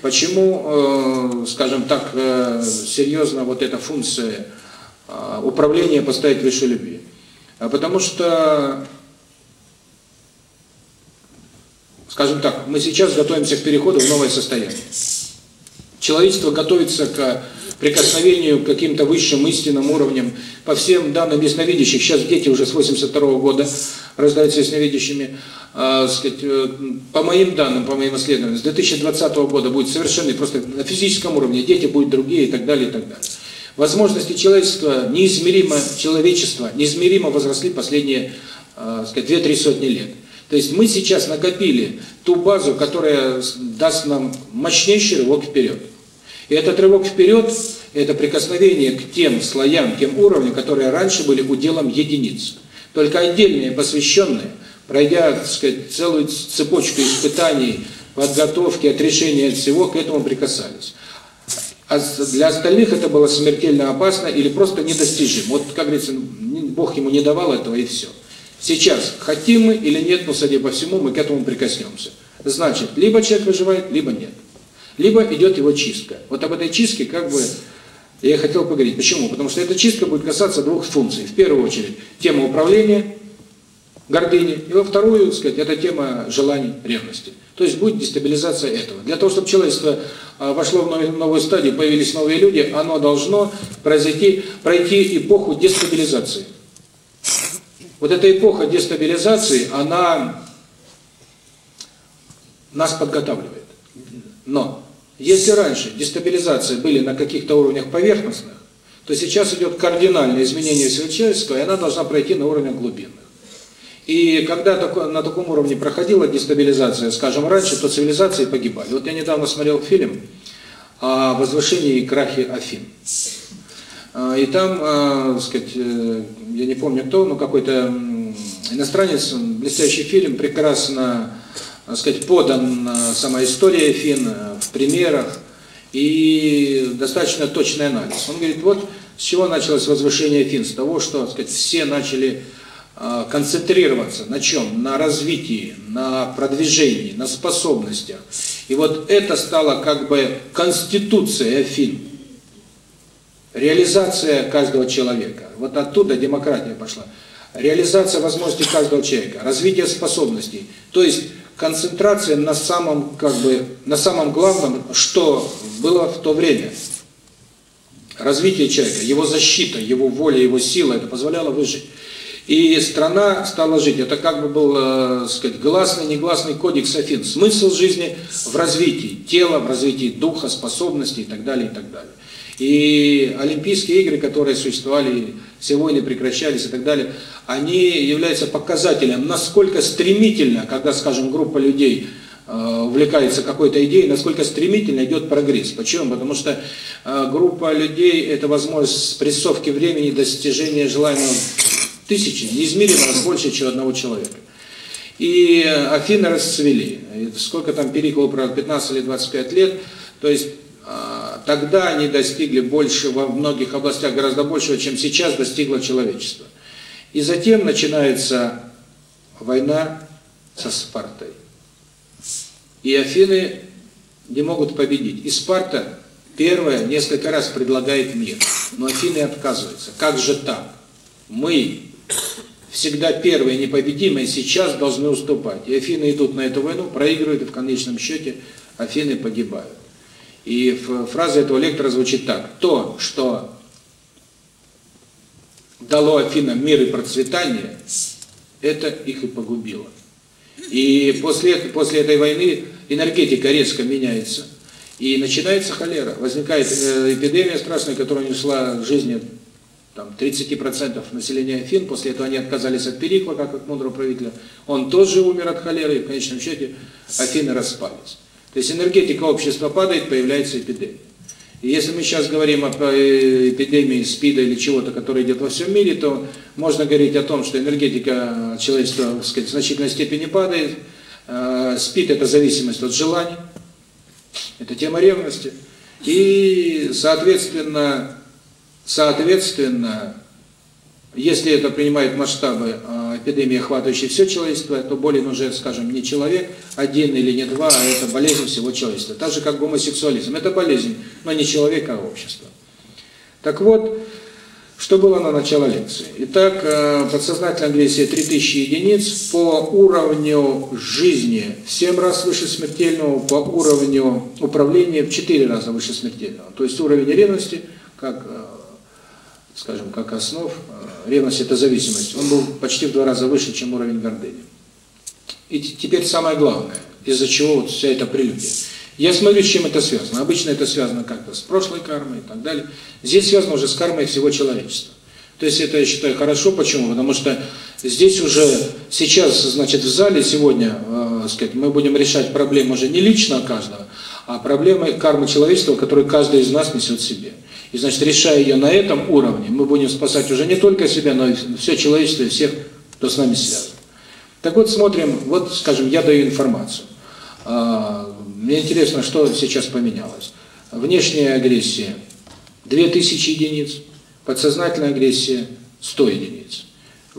Почему, скажем так, серьезно вот эта функция управления поставить выше любви? Потому что Скажем так, мы сейчас готовимся к переходу в новое состояние. Человечество готовится к прикосновению к каким-то высшим истинным уровням. По всем данным ясновидящих, сейчас дети уже с 82 -го года рождаются ясновидящими. Э, сказать, по моим данным, по моим исследованиям, с 2020 года будет совершенно просто на физическом уровне дети будут другие и так далее, и так далее. Возможности человечества неизмеримо, человечества неизмеримо возросли последние, э, сказать, 2-3 сотни лет. То есть мы сейчас накопили ту базу, которая даст нам мощнейший рывок вперед. И этот рывок вперед – это прикосновение к тем слоям, тем уровням, которые раньше были уделом единиц. Только отдельные посвященные, пройдя так сказать, целую цепочку испытаний, подготовки, отрешения от всего, к этому прикасались. А для остальных это было смертельно опасно или просто недостижимо. Вот, как говорится, Бог ему не давал этого и все. Сейчас, хотим мы или нет, но, судя по всему, мы к этому прикоснемся. Значит, либо человек выживает, либо нет. Либо идет его чистка. Вот об этой чистке как бы я хотел поговорить. Почему? Потому что эта чистка будет касаться двух функций. В первую очередь, тема управления, гордыни. И во вторую, так сказать, это тема желаний, ревности. То есть будет дестабилизация этого. Для того, чтобы человечество а, вошло в новую стадию, появились новые люди, оно должно произойти, пройти эпоху дестабилизации. Вот эта эпоха дестабилизации, она нас подготавливает. Но если раньше дестабилизации были на каких-то уровнях поверхностных, то сейчас идет кардинальное изменение всего человечества, и она должна пройти на уровнях глубинных. И когда на таком уровне проходила дестабилизация, скажем, раньше, то цивилизации погибали. Вот я недавно смотрел фильм о возвышении и крахе Афин. А, и там, а, так сказать, э, я не помню кто, но какой-то иностранец, блестящий фильм, прекрасно, так сказать, подан сама история Фин э, примерах и достаточно точный анализ. Он говорит, вот с чего началось возвышение Фин, с того, что, так сказать, все начали а, концентрироваться на чем? На развитии, на продвижении, на способностях. И вот это стало как бы конституцией Афин реализация каждого человека. Вот оттуда демократия пошла. Реализация возможностей каждого человека, развитие способностей. То есть концентрация на самом как бы на самом главном, что было в то время. Развитие человека, его защита, его воля, его сила это позволяло выжить. И страна стала жить. Это как бы был, э, сказать, гласный, негласный кодекс Афин. Смысл жизни в развитии тела, в развитии духа, способностей и так далее, и так далее. И Олимпийские игры, которые существовали, все войны прекращались и так далее, они являются показателем, насколько стремительно, когда, скажем, группа людей э, увлекается какой-то идеей, насколько стремительно идет прогресс. Почему? Потому что э, группа людей – это возможность спрессовки времени, достижения желаемого Тысячи, неизмеримо больше, чем одного человека. И Афины расцвели. Сколько там перикол, правда, 15 или 25 лет. То есть а, тогда они достигли больше, во многих областях гораздо большего, чем сейчас достигло человечество. И затем начинается война со Спартой. И Афины не могут победить. И Спарта первая несколько раз предлагает мир, но Афины отказываются. Как же так? Мы всегда первые непобедимые сейчас должны уступать. И Афины идут на эту войну, проигрывают, и в конечном счете Афины погибают. И фраза этого лектора звучит так. То, что дало Афинам мир и процветание, это их и погубило. И после, после этой войны энергетика резко меняется. И начинается холера. Возникает э, эпидемия страшная, которая унесла жизни там 30% населения Афин, после этого они отказались от Перикла, как от мудрого правителя, он тоже умер от холеры, и в конечном счете Афины распались. То есть энергетика общества падает, появляется эпидемия. И если мы сейчас говорим о эпидемии СПИДа или чего-то, которое идет во всем мире, то можно говорить о том, что энергетика человечества так сказать, в значительной степени падает. А, СПИД – это зависимость от желаний, это тема ревности. И, соответственно, Соответственно, если это принимает масштабы э, эпидемии, охватывающей все человечество, то болен уже, скажем, не человек один или не два, а это болезнь всего человечества. Так же, как гомосексуализм. Это болезнь, но не человека, а общества. Так вот, что было на начало лекции? Итак, э, подсознательная агрессия 3000 единиц по уровню жизни в 7 раз выше смертельного, по уровню управления в 4 раза выше смертельного. То есть уровень ревности, как э, скажем, как основ, э, ревность – это зависимость, он был почти в два раза выше, чем уровень гордыни. И теперь самое главное, из-за чего вот вся эта прелюдия. Я смотрю, с чем это связано. Обычно это связано как-то с прошлой кармой и так далее. Здесь связано уже с кармой всего человечества. То есть это, я считаю, хорошо. Почему? Потому что здесь уже, сейчас, значит, в зале сегодня, э, сказать, мы будем решать проблемы уже не лично каждого, а проблемы кармы человечества, которые каждый из нас несет в себе. И значит, решая ее на этом уровне, мы будем спасать уже не только себя, но и все человечество, и всех, кто с нами связан. Так вот, смотрим, вот, скажем, я даю информацию. А, мне интересно, что сейчас поменялось. Внешняя агрессия 2000 единиц, подсознательная агрессия 100 единиц.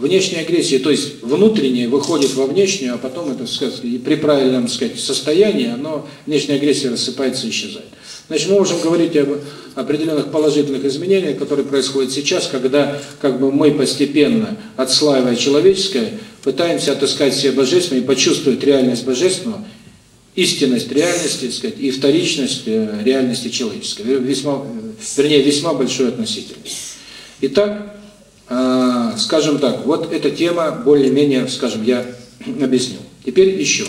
Внешняя агрессия, то есть внутренняя выходит во внешнюю, а потом это, сказать, при правильном сказать, состоянии, оно, внешняя агрессия рассыпается и исчезает. Значит, мы можем говорить об определенных положительных изменениях, которые происходят сейчас, когда как бы мы постепенно, отслаивая человеческое, пытаемся отыскать себе божественное и почувствовать реальность божественного, истинность реальности, сказать, и вторичность э, реальности человеческой, весьма, вернее, весьма большую относительность. Итак, э, скажем так, вот эта тема более-менее, скажем, я объяснил. Теперь еще.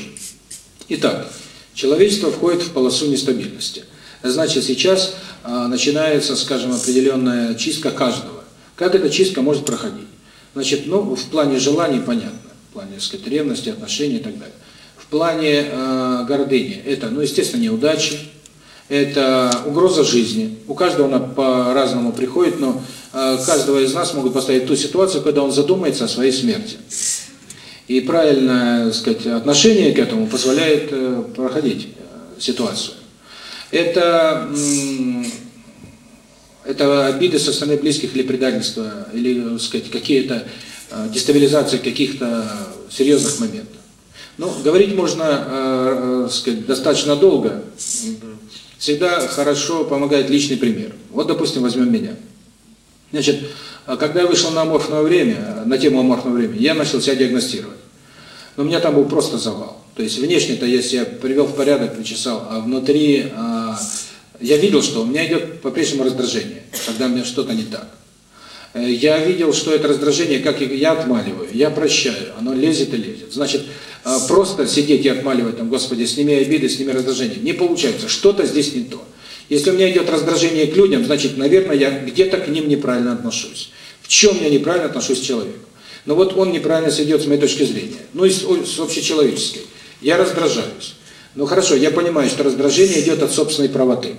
Итак, человечество входит в полосу нестабильности. Значит, сейчас а, начинается, скажем, определенная чистка каждого. Как эта чистка может проходить? Значит, ну, в плане желаний понятно, в плане, так сказать, ревности, отношений и так далее. В плане э, гордыни это, ну, естественно, неудачи, это угроза жизни. У каждого она по-разному приходит, но каждого из нас могут поставить ту ситуацию, когда он задумается о своей смерти. И правильное, сказать, отношение к этому позволяет э, проходить э, ситуацию это это обиды со стороны близких или предательства, или, сказать, какие-то э, дестабилизации каких-то серьезных моментов. Ну, говорить можно, э, э, сказать, достаточно долго. Всегда хорошо помогает личный пример. Вот, допустим, возьмем меня. Значит, когда я вышел на аморфное время, на тему аморфного времени, я начал себя диагностировать. Но у меня там был просто завал. То есть внешне-то я себя привел в порядок, причесал, а внутри а, я видел, что у меня идет по-прежнему раздражение, когда у меня что-то не так. Э, я видел, что это раздражение, как я отмаливаю, я прощаю, оно лезет и лезет. Значит, э, просто сидеть и отмаливать, там, Господи, сними обиды, сними раздражение, не получается, что-то здесь не то. Если у меня идет раздражение к людям, значит, наверное, я где-то к ним неправильно отношусь. В чем я неправильно отношусь к человеку? Но вот он неправильно сидит с моей точки зрения. Ну, и с, с общечеловеческой. Я раздражаюсь. Ну, хорошо, я понимаю, что раздражение идет от собственной правоты.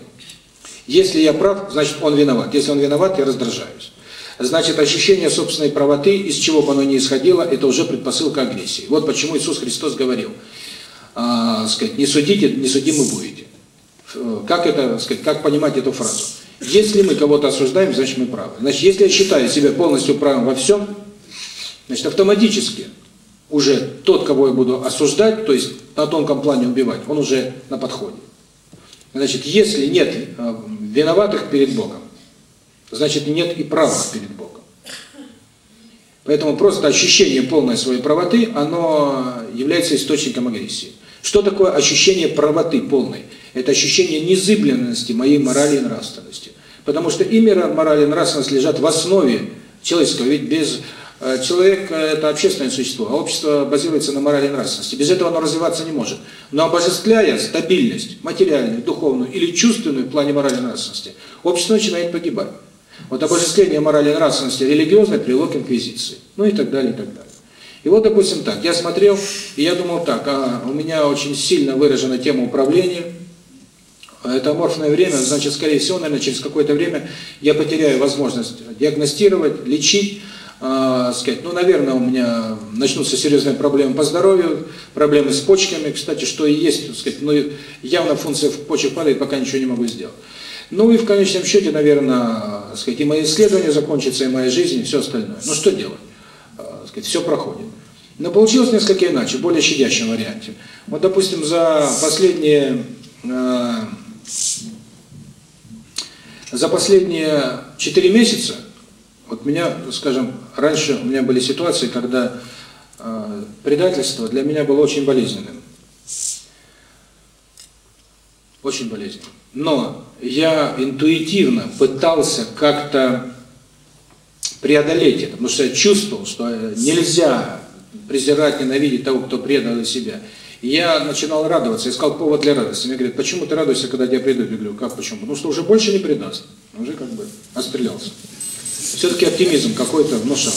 Если я прав, значит, он виноват. Если он виноват, я раздражаюсь. Значит, ощущение собственной правоты, из чего бы оно ни исходило, это уже предпосылка агрессии. Вот почему Иисус Христос говорил, э, сказать, не судите, не судимы будете. Как это, сказать, как понимать эту фразу? Если мы кого-то осуждаем, значит мы правы. Значит, если я считаю себя полностью правым во всем, значит автоматически уже тот, кого я буду осуждать, то есть на тонком плане убивать, он уже на подходе. Значит, если нет э, виноватых перед Богом, значит нет и права перед Богом. Поэтому просто ощущение полной своей правоты, оно является источником агрессии. Что такое ощущение правоты полной? Это ощущение незыбленности моей морали и нравственности. Потому что и мораль и нравственность лежат в основе человеческого. Ведь без Э, человек – это общественное существо, а общество базируется на морали и нравственности. Без этого оно развиваться не может. Но обожествляя стабильность материальную, духовную или чувственную в плане морали и нравственности, общество начинает погибать. Вот обожествление морали и нравственности религиозной привело к инквизиции. Ну и так далее, и так далее. И вот, допустим, так, я смотрел, и я думал так, а у меня очень сильно выражена тема управления, это аморфное время, значит, скорее всего, наверное, через какое-то время я потеряю возможность диагностировать, лечить, э, сказать, ну, наверное, у меня начнутся серьезные проблемы по здоровью, проблемы с почками, кстати, что и есть, так сказать, но явно функция почек падает, пока ничего не могу сделать. Ну и в конечном счете, наверное, сказать, и мои исследования закончатся, и моя жизнь, и все остальное. Ну что делать? Э, сказать, все проходит. Но получилось несколько иначе, более щадящем варианте. Вот, допустим, за последние э, за последние 4 месяца вот меня, скажем, раньше у меня были ситуации, когда э, предательство для меня было очень болезненным. Очень болезненным. Но я интуитивно пытался как-то преодолеть это, потому что я чувствовал, что нельзя презирать, ненавидеть того, кто предал себя. Я начинал радоваться, искал повод для радости. Мне говорят, почему ты радуешься, когда тебя предают? Я говорю, как почему? Потому что уже больше не предаст. Уже как бы отстрелялся все-таки оптимизм какой-то внушал.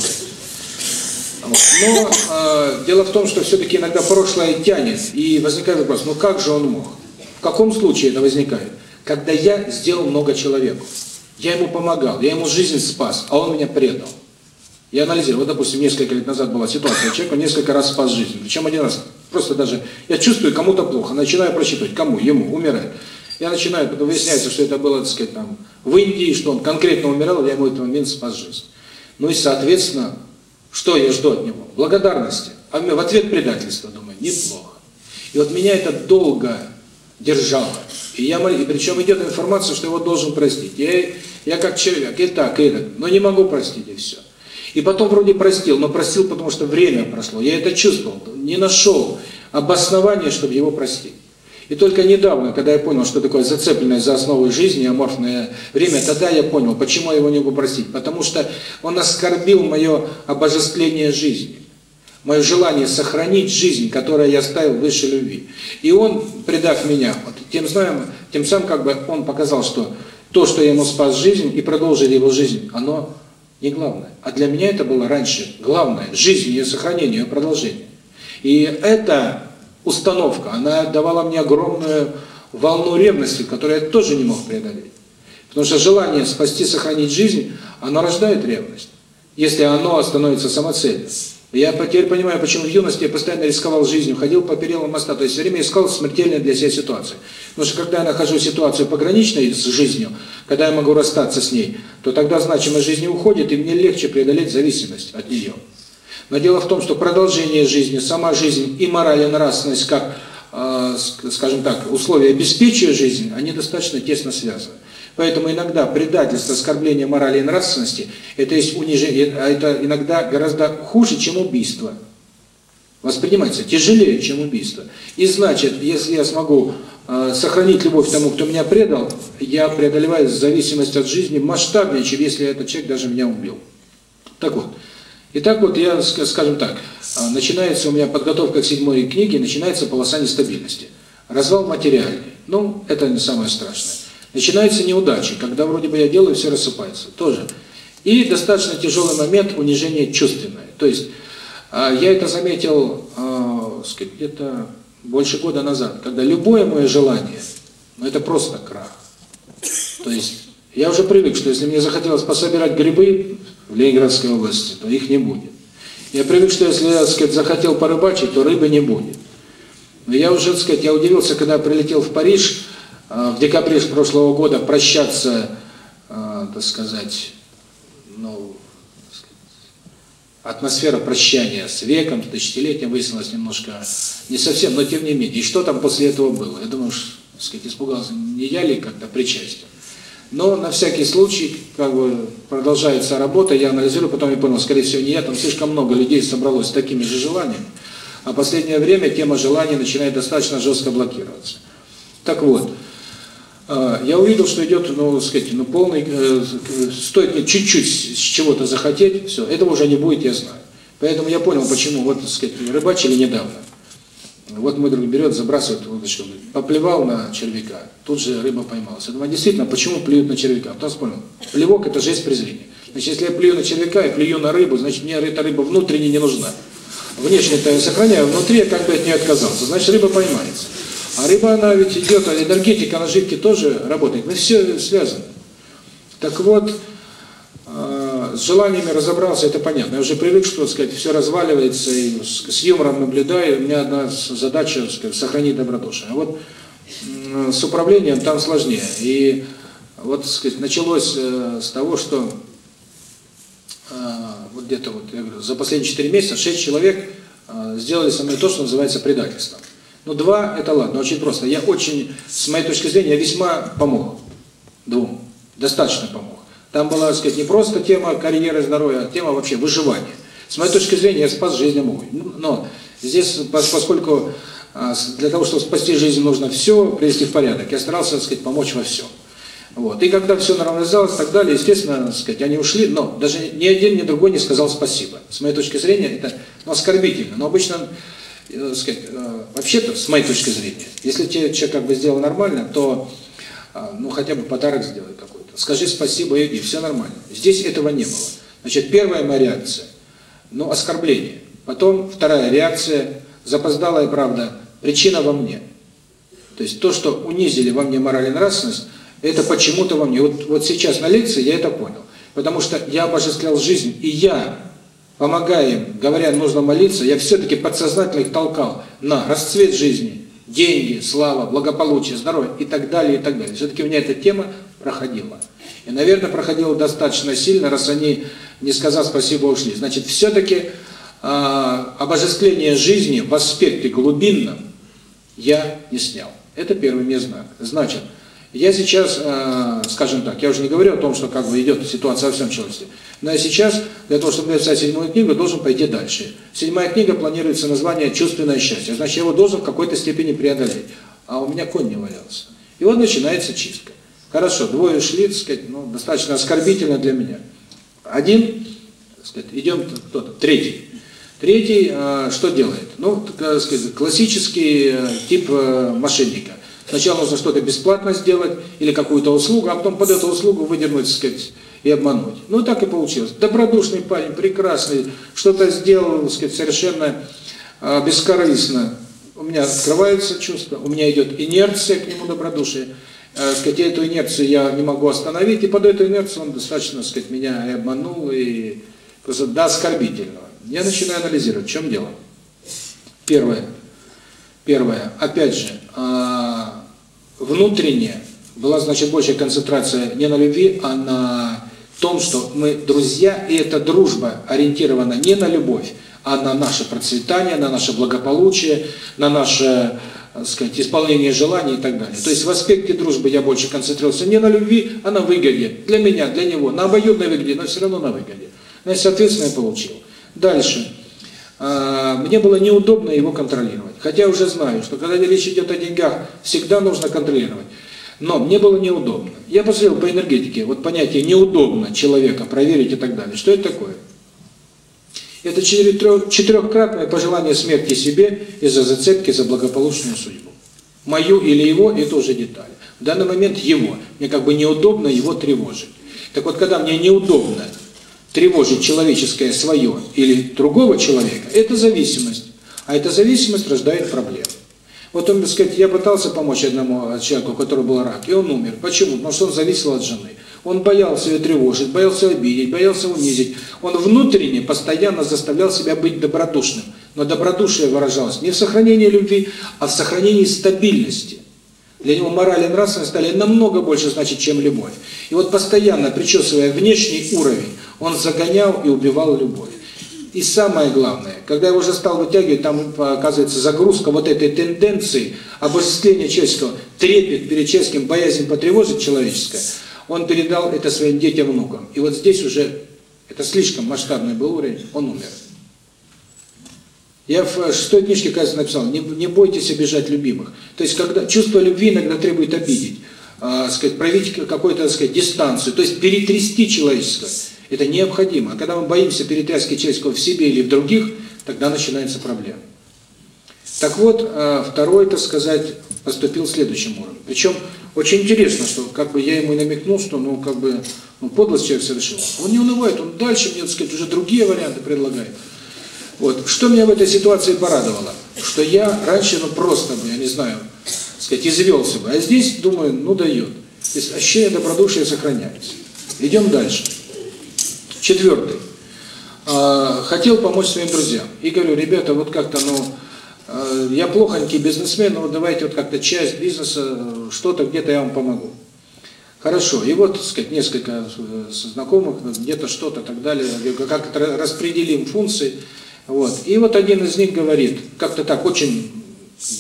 Но э, дело в том, что все-таки иногда прошлое тянет, и возникает вопрос, ну как же он мог? В каком случае это возникает? Когда я сделал много человеку. Я ему помогал, я ему жизнь спас, а он меня предал. Я анализирую. Вот, допустим, несколько лет назад была ситуация, человеку несколько раз спас жизнь. Причем один раз. Просто даже, я чувствую, кому-то плохо, начинаю просчитывать, кому? Ему, умирает. Я начинаю, потом выясняется, что это было, так сказать, там, в Индии, что он конкретно умирал, я ему этот момент спас жизнь. Ну и, соответственно, что я жду от него? Благодарности. А в ответ предательство, думаю, неплохо. И вот меня это долго держало. И я и причем идет информация, что его должен простить. Я, я как человек, и так, и так, но не могу простить, и все. И потом вроде простил, но простил, потому что время прошло. Я это чувствовал, не нашел обоснования, чтобы его простить. И только недавно, когда я понял, что такое зацепленное за основу жизни, аморфное время, тогда я понял, почему я его не могу простить. Потому что он оскорбил мое обожествление жизни, мое желание сохранить жизнь, которую я ставил выше любви. И он, предав меня, вот, тем, знаем, тем самым как бы он показал, что то, что я ему спас жизнь и продолжил его жизнь, оно не главное. А для меня это было раньше главное – жизнь, ее сохранение, ее продолжение. И это установка, она давала мне огромную волну ревности, которую я тоже не мог преодолеть. Потому что желание спасти, сохранить жизнь, оно рождает ревность, если оно становится самоцелью. Я теперь понимаю, почему в юности я постоянно рисковал жизнью, ходил по перилам моста, то есть все время искал смертельные для себя ситуации. Потому что когда я нахожу ситуацию пограничной с жизнью, когда я могу расстаться с ней, то тогда значимость жизни уходит, и мне легче преодолеть зависимость от нее. Но дело в том, что продолжение жизни, сама жизнь и мораль и нравственность, как, э, скажем так, условия обеспечивания жизни, они достаточно тесно связаны. Поэтому иногда предательство, оскорбление морали и нравственности, это есть унижение, а это иногда гораздо хуже, чем убийство. Воспринимается тяжелее, чем убийство. И значит, если я смогу э, сохранить любовь к тому, кто меня предал, я преодолеваю зависимость от жизни масштабнее, чем если этот человек даже меня убил. Так вот. Итак, вот я, скажем так, начинается у меня подготовка к седьмой книге, начинается полоса нестабильности. Развал материальный. Ну, это не самое страшное. Начинаются неудачи, когда вроде бы я делаю, все рассыпается. Тоже. И достаточно тяжелый момент унижения чувственное. То есть, я это заметил, сказать, где-то больше года назад, когда любое мое желание, ну это просто крах. То есть, я уже привык, что если мне захотелось пособирать грибы в Ленинградской области, то их не будет. Я привык, что если я, сказать, захотел порыбачить, то рыбы не будет. Но я уже, так сказать, я удивился, когда прилетел в Париж в декабре прошлого года прощаться, так сказать, ну, атмосфера прощания с веком, с тысячелетием выяснилась немножко не совсем, но тем не менее. И что там после этого было? Я думаю, что, так сказать, испугался, не я ли как-то причастен. Но на всякий случай, как бы, продолжается работа, я анализирую, потом я понял, скорее всего, не я, там слишком много людей собралось с такими же желаниями, а в последнее время тема желаний начинает достаточно жестко блокироваться. Так вот, я увидел, что идет, ну, сказать, ну, полный, э, стоит мне чуть-чуть с чего-то захотеть, все, этого уже не будет, я знаю. Поэтому я понял, почему, вот, так сказать, рыбачили недавно. Вот мой друг берет, забрасывает удочку, поплевал на червяка, тут же рыба поймалась. Я думаю, действительно, почему плюют на червяка? Потом вспомнил, плевок – это жесть презрения. Значит, если я плюю на червяка и плюю на рыбу, значит, мне эта рыба внутренне не нужна. Внешне-то я сохраняю, внутри я как бы от нее отказался. Значит, рыба поймается. А рыба, она ведь идет, энергетика на жидке тоже работает. Мы все связаны. Так вот, с желаниями разобрался, это понятно. Я уже привык, что, сказать, все разваливается, и с юмором наблюдаю. У меня одна задача, сказать, сохранить добродушие. А вот с управлением там сложнее. И вот, сказать, началось с того, что вот где-то вот, я говорю, за последние 4 месяца 6 человек сделали со мной то, что называется предательством. Ну, два – это ладно, очень просто. Я очень, с моей точки зрения, весьма помог двум, достаточно помог. Там была, так сказать, не просто тема карьеры, здоровья, а тема вообще выживания. С моей точки зрения, я спас жизнь обоих. Но здесь, поскольку для того, чтобы спасти жизнь, нужно все привести в порядок, я старался, так сказать, помочь во всем. Вот. И когда все нормализовалось и так далее, естественно, так сказать, они ушли, но даже ни один, ни другой не сказал спасибо. С моей точки зрения, это ну, оскорбительно. Но обычно, сказать, вообще-то, с моей точки зрения, если человек как бы сделал нормально, то ну хотя бы подарок сделай какой-то скажи спасибо и все нормально. Здесь этого не было. Значит, первая моя реакция, ну, оскорбление. Потом вторая реакция, запоздалая правда, причина во мне. То есть то, что унизили во мне мораль и нравственность, это почему-то во мне. Вот, вот сейчас на лекции я это понял. Потому что я обожествлял жизнь, и я, помогая им, говоря, нужно молиться, я все-таки подсознательно их толкал на расцвет жизни, деньги, слава, благополучие, здоровье и так далее, и так далее. Все-таки у меня эта тема проходила. И, наверное, проходила достаточно сильно, раз они, не сказав спасибо, ушли. Значит, все-таки э, обожествление жизни в аспекте глубинном я не снял. Это первый мне знак. Значит, я сейчас, э, скажем так, я уже не говорю о том, что как бы идет ситуация во всем человечестве, но я сейчас, для того, чтобы написать седьмую книгу, должен пойти дальше. Седьмая книга планируется название «Чувственное счастье». Значит, я его должен в какой-то степени преодолеть. А у меня конь не валялся. И вот начинается чистка. Хорошо, двое шли, так сказать, ну, достаточно оскорбительно для меня. Один, так сказать, идем кто-то, третий. Третий э, что делает? Ну, так сказать, классический э, тип э, мошенника. Сначала нужно что-то бесплатно сделать или какую-то услугу, а потом под эту услугу выдернуть, так сказать, и обмануть. Ну, так и получилось. Добродушный парень, прекрасный, что-то сделал, так сказать, совершенно э, бескорыстно. У меня открываются чувства, у меня идет инерция к нему добродушия э, сказать, эту инерцию я не могу остановить, и под эту инерцию он достаточно, сказать, меня и обманул, и просто до оскорбительного. Я начинаю анализировать, в чем дело. Первое. Первое. Опять же, э, внутренне была, значит, большая концентрация не на любви, а на том, что мы друзья, и эта дружба ориентирована не на любовь, а на наше процветание, на наше благополучие, на наше сказать, исполнение желаний и так далее. То есть в аспекте дружбы я больше концентрировался не на любви, а на выгоде. Для меня, для него. На обоюдной выгоде, но все равно на выгоде. Ну и, соответственно, я получил. Дальше. Мне было неудобно его контролировать. Хотя уже знаю, что когда речь идет о деньгах, всегда нужно контролировать. Но мне было неудобно. Я посмотрел по энергетике, вот понятие «неудобно» человека проверить и так далее. Что это такое? Это четырехкратное пожелание смерти себе из-за зацепки за благополучную судьбу. Мою или его – это уже деталь. В данный момент его. Мне как бы неудобно его тревожить. Так вот, когда мне неудобно тревожить человеческое свое или другого человека, это зависимость. А эта зависимость рождает проблемы. Вот он, так сказать, я пытался помочь одному человеку, у которого был рак, и он умер. Почему? Потому что он зависел от жены. Он боялся ее тревожить, боялся обидеть, боялся унизить. Он внутренне постоянно заставлял себя быть добродушным. Но добродушие выражалось не в сохранении любви, а в сохранении стабильности. Для него мораль и нравственность стали намного больше значить, чем любовь. И вот постоянно, причесывая внешний уровень, он загонял и убивал любовь. И самое главное, когда я уже стал вытягивать, там оказывается загрузка вот этой тенденции обожествления человеческого, трепет перед человеческим, боязнь потревожить человеческое – он передал это своим детям, внукам. И вот здесь уже, это слишком масштабный был уровень, он умер. Я в шестой книжке, кажется, написал, не, не бойтесь обижать любимых. То есть, когда чувство любви иногда требует обидеть, э, сказать, проявить какую-то, дистанцию, то есть перетрясти человеческое. Это необходимо. А когда мы боимся перетряски человеческого в себе или в других, тогда начинается проблема. Так вот, э, второй, так сказать, поступил следующим уровнем. Причем очень интересно, что как бы я ему и намекнул, что ну как бы ну, подлость человек совершил. Он не унывает, он дальше мне, так сказать, уже другие варианты предлагает. Вот. Что меня в этой ситуации порадовало? Что я раньше, ну просто бы, я не знаю, сказать, извелся бы. А здесь, думаю, ну дает. То есть ощущение добродушия сохраняется. Идем дальше. Четвертый. А, хотел помочь своим друзьям. И говорю, ребята, вот как-то, ну, Э, я плохонький бизнесмен, но давайте вот как-то часть бизнеса, что-то где-то я вам помогу. Хорошо, и вот, так сказать, несколько э, знакомых, где-то что-то, так далее, как то распределим функции. Вот. И вот один из них говорит, как-то так, очень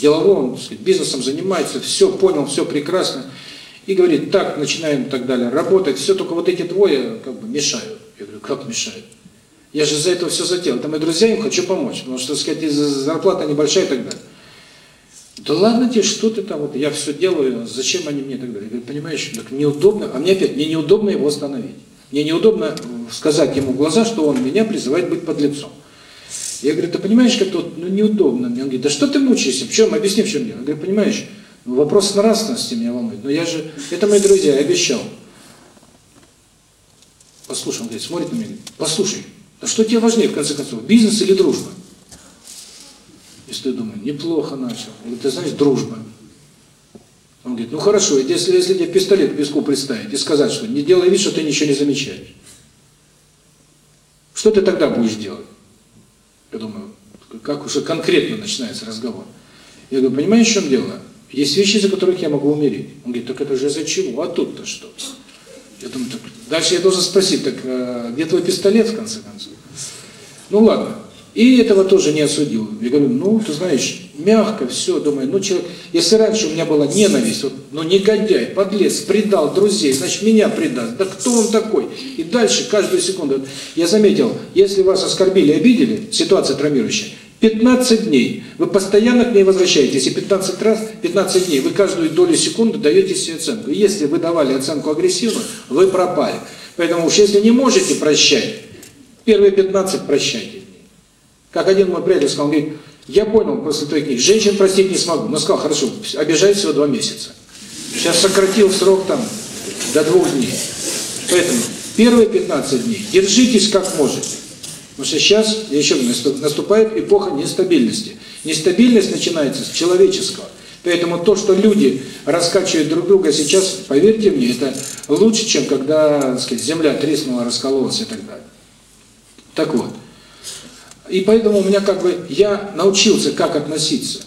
делово, он сказать, бизнесом занимается, все понял, все прекрасно, и говорит, так, начинаем так далее, работать, все, только вот эти двое как бы мешают. Я говорю, как мешают? Я же за это все затеял. Это мои друзья, им хочу помочь. Потому что, так сказать, зарплата небольшая и так далее. Да ладно тебе, что ты там, вот я все делаю, зачем они мне и так далее. Я говорю, понимаешь, так неудобно, а мне опять, мне неудобно его остановить. Мне неудобно сказать ему в глаза, что он меня призывает быть под лицом. Я говорю, ты понимаешь, как тут, ну неудобно. Мне он говорит, да что ты мучаешься, в чем, объясни, в чем дело. Я говорю, понимаешь, вопрос нравственности меня волнует, но я же, это мои друзья, я обещал. Послушай, он говорит, смотрит на меня, послушай, а что тебе важнее, в конце концов, бизнес или дружба? Если ты думаешь, неплохо начал. Я говорю, ты знаешь, дружба. Он говорит, ну хорошо, если, если тебе пистолет к песку представить и сказать, что не делай вид, что ты ничего не замечаешь. Что ты тогда будешь делать? Я думаю, как уже конкретно начинается разговор. Я говорю, понимаешь, в чем дело? Есть вещи, за которых я могу умереть. Он говорит, так это же за чего? А тут-то что? Я думаю, так, дальше я должен спросить, так э, где твой пистолет, в конце концов? Ну ладно. И этого тоже не осудил. Я говорю, ну, ты знаешь, мягко все, думаю, ну, человек, если раньше у меня была ненависть, вот, ну, негодяй, подлец, предал друзей, значит, меня предаст, да кто он такой? И дальше, каждую секунду, я заметил, если вас оскорбили, обидели, ситуация травмирующая, 15 дней. Вы постоянно к ней возвращаетесь, и 15 раз, 15 дней, вы каждую долю секунды даете себе оценку. И если вы давали оценку агрессивную, вы пропали. Поэтому уж если не можете прощать, первые 15 прощайте. Как один мой приятель сказал, говорит, я понял после той книги, женщин простить не смогу. Но сказал, хорошо, обижать всего два месяца. Сейчас сократил срок там до двух дней. Поэтому первые 15 дней держитесь как можете. Потому что сейчас, еще наступает эпоха нестабильности. Нестабильность начинается с человеческого. Поэтому то, что люди раскачивают друг друга сейчас, поверьте мне, это лучше, чем когда, так сказать, земля треснула, раскололась и так далее. Так вот. И поэтому у меня как бы, я научился, как относиться.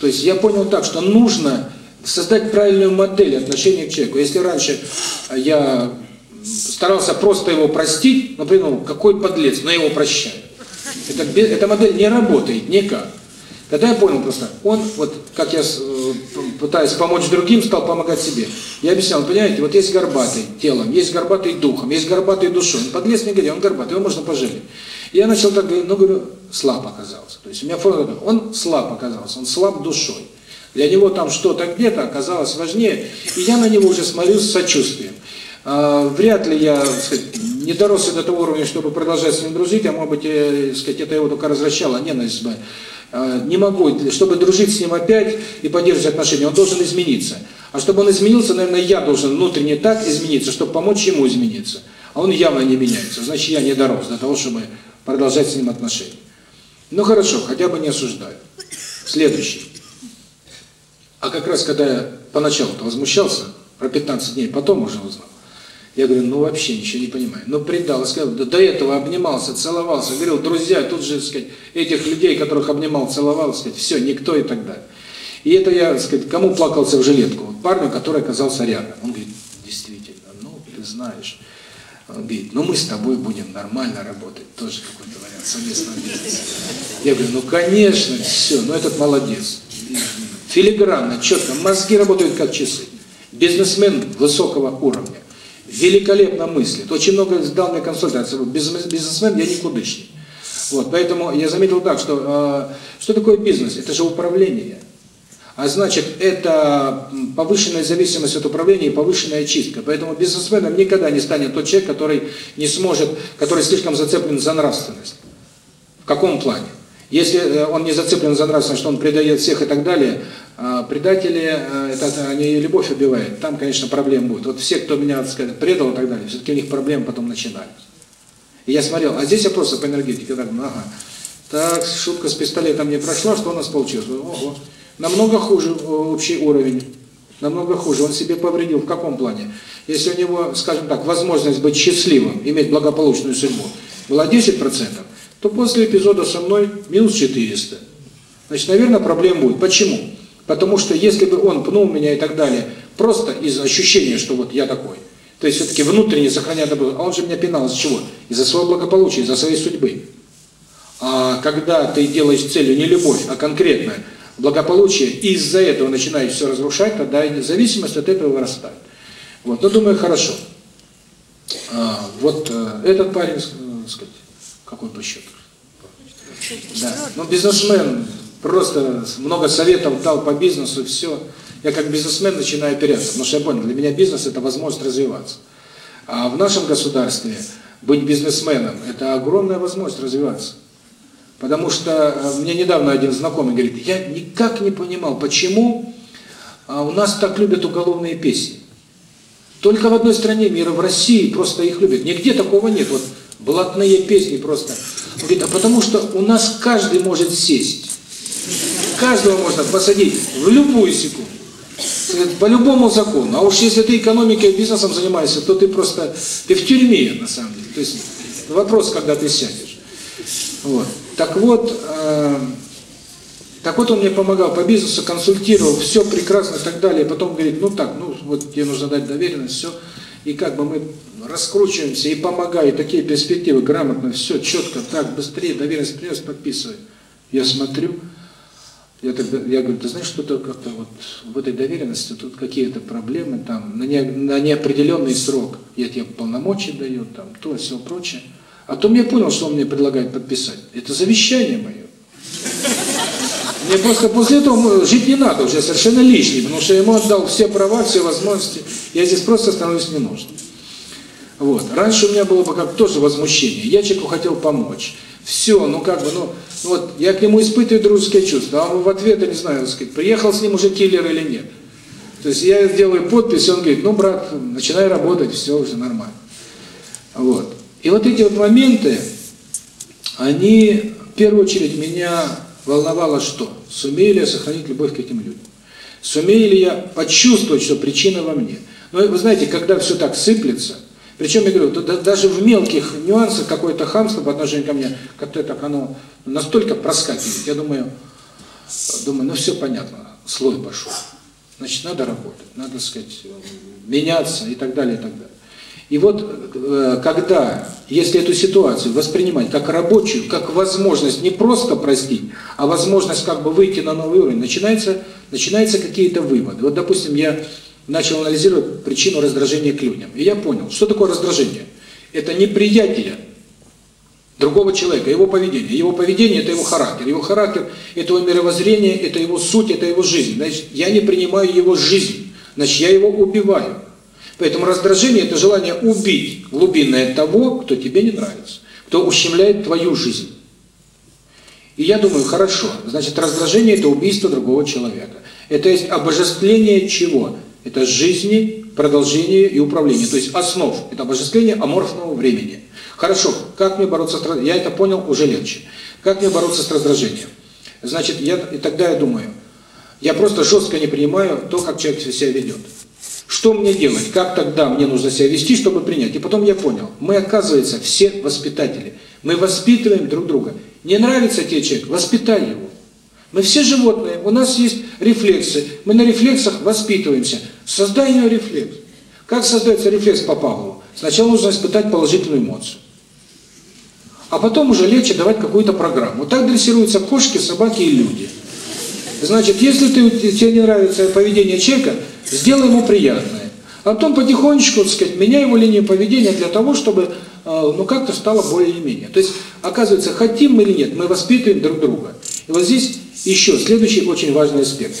То есть я понял так, что нужно создать правильную модель отношения к человеку. Если раньше я старался просто его простить, но придумал, какой подлец, но я его прощаю. Это, эта модель не работает никак. Тогда я понял просто, он, вот как я э, пытаюсь помочь другим, стал помогать себе. Я объяснял, понимаете, вот есть горбатый телом, есть горбатый духом, есть горбатый душой. Он подлец негодяй, он горбатый, его можно пожалеть. Я начал так говорить, ну, говорю, слаб оказался. То есть у меня форма, он слаб оказался, он слаб душой. Для него там что-то где-то оказалось важнее, и я на него уже смотрю с сочувствием. А, вряд ли я сказать, не дорос до того уровня, чтобы продолжать с ним дружить, а может быть, э, сказать, это его только развращало, ненависть бы. Э, не могу, чтобы дружить с ним опять и поддерживать отношения, он должен измениться. А чтобы он изменился, наверное, я должен внутренне так измениться, чтобы помочь ему измениться. А он явно не меняется, значит, я не дорос до того, чтобы продолжать с ним отношения. Ну хорошо, хотя бы не осуждаю. Следующий. А как раз, когда я поначалу-то возмущался, про 15 дней, потом уже узнал, я говорю, ну вообще ничего не понимаю. Ну предал, сказал, до этого обнимался, целовался, говорил, друзья, тут же, сказать, этих людей, которых обнимал, целовал, сказать, все, никто и так далее. И это я, сказать, кому плакался в жилетку? Вот парню, который оказался рядом. Он говорит, действительно, ну ты знаешь. Он говорит, ну мы с тобой будем нормально работать, тоже какой-то вариант совместного бизнеса. Я говорю, ну конечно, все, ну этот молодец. Филигранно, четко, мозги работают как часы. Бизнесмен высокого уровня великолепно мыслит, очень много дал мне консультаций. Бизнесмен я никудышний. Вот, поэтому я заметил так, что э, что такое бизнес? Это же управление. А значит, это повышенная зависимость от управления и повышенная чистка. Поэтому бизнесменом никогда не станет тот человек, который не сможет, который слишком зацеплен за нравственность. В каком плане? Если э, он не зацеплен за нравственность, что он предает всех и так далее, предатели, э, это они любовь убивают, там, конечно, проблем будет. Вот все, кто меня, сказать, предал и так далее, все-таки у них проблемы потом начинались. И я смотрел, а здесь я просто по энергетике, так, ага, так, шутка с пистолетом не прошла, что у нас получилось? Ого, намного хуже э, общий уровень, намного хуже, он себе повредил, в каком плане? Если у него, скажем так, возможность быть счастливым, иметь благополучную судьбу, была 10%, то после эпизода со мной минус 400. Значит, наверное, проблем будет. Почему? Потому что если бы он пнул меня и так далее, просто из ощущения, что вот я такой, то есть все-таки внутренне сохранять добро, а он же меня пинал из чего? Из-за своего благополучия, из-за своей судьбы. А когда ты делаешь целью не любовь, а конкретное благополучие, и из-за этого начинаешь все разрушать, тогда зависимость от этого вырастает. Вот, ну, думаю, хорошо. А, вот э, этот парень, э, сказать, какой по счету? Да. Ну, бизнесмен, просто много советов дал по бизнесу, все. Я как бизнесмен начинаю опереться, потому что я понял, для меня бизнес – это возможность развиваться. А в нашем государстве быть бизнесменом – это огромная возможность развиваться. Потому что э, мне недавно один знакомый говорит, я никак не понимал, почему а, у нас так любят уголовные песни. Только в одной стране мира, в России, просто их любят. Нигде такого нет. Вот блатные песни просто. Он говорит, а потому что у нас каждый может сесть. Каждого можно посадить в любую секунду. По любому закону. А уж если ты экономикой и бизнесом занимаешься, то ты просто, ты в тюрьме на самом деле. То есть вопрос, когда ты сядешь. Вот. Так вот, э, так вот он мне помогал по бизнесу, консультировал, все прекрасно и так далее. Потом говорит, ну так, ну вот тебе нужно дать доверенность, все. И как бы мы раскручиваемся и помогаю, такие перспективы, грамотно, все, четко, так, быстрее, доверенность принес, подписывай. Я смотрю, я тогда, я говорю, ты знаешь, что-то как-то вот в этой доверенности тут какие-то проблемы, там, на, не, на неопределенный срок я тебе полномочия даю, там, то, все прочее. А то я понял, что он мне предлагает подписать. Это завещание мое. Мне просто после этого жить не надо, уже совершенно лишний, потому что я ему отдал все права, все возможности. Я здесь просто становлюсь не нужен. Вот. Раньше у меня было бы как тоже возмущение. Я человеку хотел помочь. Все, ну как бы, ну, вот я к нему испытываю дружеские чувства, а он в ответ, я не знаю, сказать, приехал с ним уже киллер или нет. То есть я делаю подпись, он говорит, ну, брат, начинай работать, все уже нормально. Вот. И вот эти вот моменты, они, в первую очередь, меня волновало что? Сумею ли я сохранить любовь к этим людям? Сумею ли я почувствовать, что причина во мне? Но вы знаете, когда все так сыплется, причем, я говорю, даже в мелких нюансах какое-то хамство по отношению ко мне, как-то так оно настолько проскакивает. Я думаю, думаю, ну все понятно, слой пошел. Значит, надо работать, надо, сказать, меняться и так далее, и так далее. И вот, э, когда, если эту ситуацию воспринимать как рабочую, как возможность не просто простить, а возможность как бы выйти на новый уровень, начинается, начинаются какие-то выводы. Вот, допустим, я начал анализировать причину раздражения к людям. И я понял, что такое раздражение. Это неприятие другого человека, его поведение. Его поведение – это его характер. Его характер – это его мировоззрение, это его суть, это его жизнь. Значит, я не принимаю его жизнь, значит, я его убиваю. Поэтому раздражение – это желание убить глубинное того, кто тебе не нравится, кто ущемляет твою жизнь. И я думаю, хорошо, значит, раздражение – это убийство другого человека. Это есть обожествление чего? Это жизни, продолжение и управление. То есть основ – это обожествление аморфного времени. Хорошо, как мне бороться с раздражением? Я это понял уже легче. Как мне бороться с раздражением? Значит, я, и тогда я думаю, я просто жестко не принимаю то, как человек себя ведет. Что мне делать? Как тогда мне нужно себя вести, чтобы принять? И потом я понял, мы, оказывается, все воспитатели. Мы воспитываем друг друга. Не нравится тебе человек, воспитай его. Мы все животные, у нас есть рефлексы, мы на рефлексах воспитываемся. Создай у него рефлекс. Как создается рефлекс по Павлову? Сначала нужно испытать положительную эмоцию. А потом уже лечь давать какую-то программу. Так дрессируются кошки, собаки и люди. Значит, если ты, тебе не нравится поведение человека, сделай ему приятное. А потом потихонечку, так сказать, меняй его линию поведения для того, чтобы а, ну как-то стало более-менее. То есть, оказывается, хотим мы или нет, мы воспитываем друг друга. И вот здесь еще следующий очень важный аспект.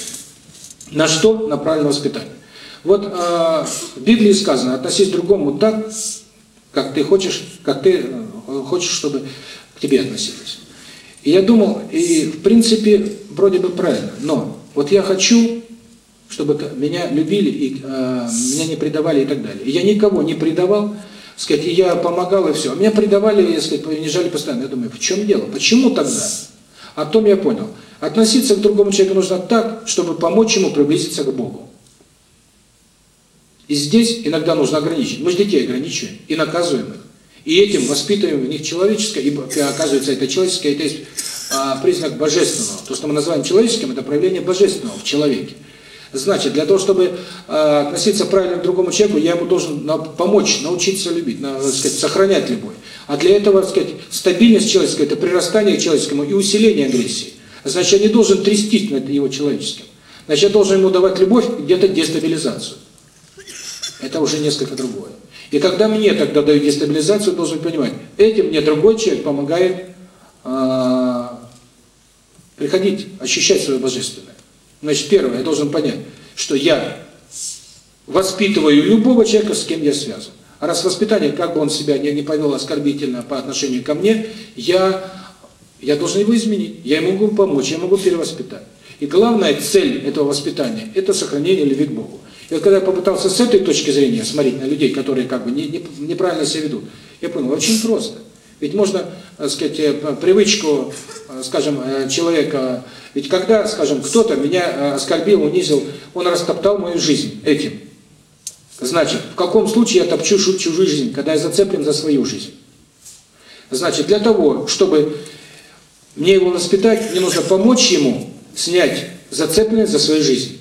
На что направлено воспитание? Вот э, в Библии сказано, относись к другому так, как ты хочешь, как ты э, хочешь, чтобы к тебе относились. И я думал, и в принципе, вроде бы правильно, но вот я хочу, чтобы меня любили, и э, меня не предавали и так далее. И я никого не предавал, сказать, и я помогал, и все. Меня предавали, если понижали постоянно. Я думаю, в чем дело? Почему тогда? А потом я понял, относиться к другому человеку нужно так, чтобы помочь ему приблизиться к Богу. И здесь иногда нужно ограничить. Мы же детей ограничиваем и наказываем их. И этим воспитываем в них человеческое, ибо оказывается это человеческое, это есть а, признак божественного. То, что мы называем человеческим, это проявление божественного в человеке. Значит, для того, чтобы э, относиться правильно к другому человеку, я ему должен на, помочь, научиться любить, на, сказать, сохранять любовь. А для этого, так сказать, стабильность человеческая – это прирастание к человеческому и усиление агрессии. Значит, я не должен трястись над его человеческим. Значит, я должен ему давать любовь, где-то дестабилизацию. Это уже несколько другое. И когда мне тогда дают дестабилизацию, должен понимать, этим мне другой человек помогает э, приходить, ощущать свое божественное. Значит, первое, я должен понять, что я воспитываю любого человека, с кем я связан. А раз воспитание, как бы он себя не, не повел оскорбительно по отношению ко мне, я, я должен его изменить, я ему могу помочь, я могу перевоспитать. И главная цель этого воспитания – это сохранение любви к Богу. И вот когда я попытался с этой точки зрения смотреть на людей, которые как бы не, не, неправильно себя ведут, я понял, очень просто. Ведь можно, так сказать, э, привычку, э, скажем, э, человека ведь когда, скажем, кто-то меня э, оскорбил, унизил, он растоптал мою жизнь этим. Значит, в каком случае я топчу чужую жизнь, когда я зацеплен за свою жизнь? Значит, для того, чтобы мне его воспитать, мне нужно помочь ему снять зацепленность за свою жизнь.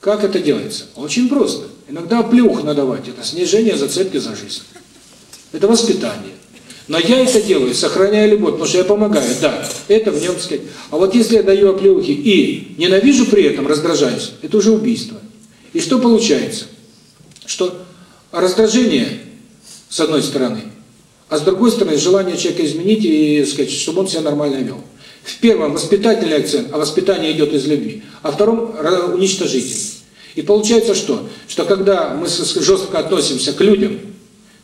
Как это делается? Очень просто. Иногда плюх надавать – это снижение зацепки за жизнь. Это воспитание. Но я это делаю, сохраняя любовь, потому что я помогаю, да, это в нем, сказать. А вот если я даю оплеухи и ненавижу при этом, раздражаюсь, это уже убийство. И что получается? Что раздражение, с одной стороны, а с другой стороны, желание человека изменить и, сказать, чтобы он себя нормально вел. В первом воспитательный акцент, а воспитание идет из любви, а втором уничтожительный. И получается что? Что когда мы жестко относимся к людям,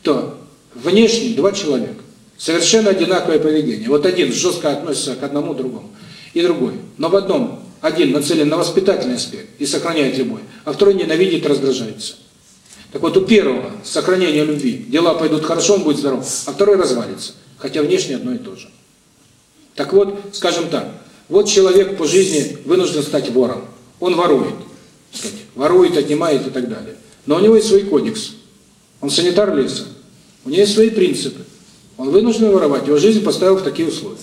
то внешне два человека. Совершенно одинаковое поведение. Вот один жестко относится к одному другому, и другой. Но в одном один нацелен на воспитательный аспект и сохраняет любовь, а второй ненавидит, раздражается. Так вот, у первого сохранение любви, дела пойдут хорошо, он будет здоров, а второй развалится. Хотя внешне одно и то же. Так вот, скажем так, вот человек по жизни вынужден стать вором. Он ворует, сказать, ворует, отнимает и так далее. Но у него есть свой кодекс. Он санитар леса. У него есть свои принципы. Он вынужден воровать, его жизнь поставила в такие условия.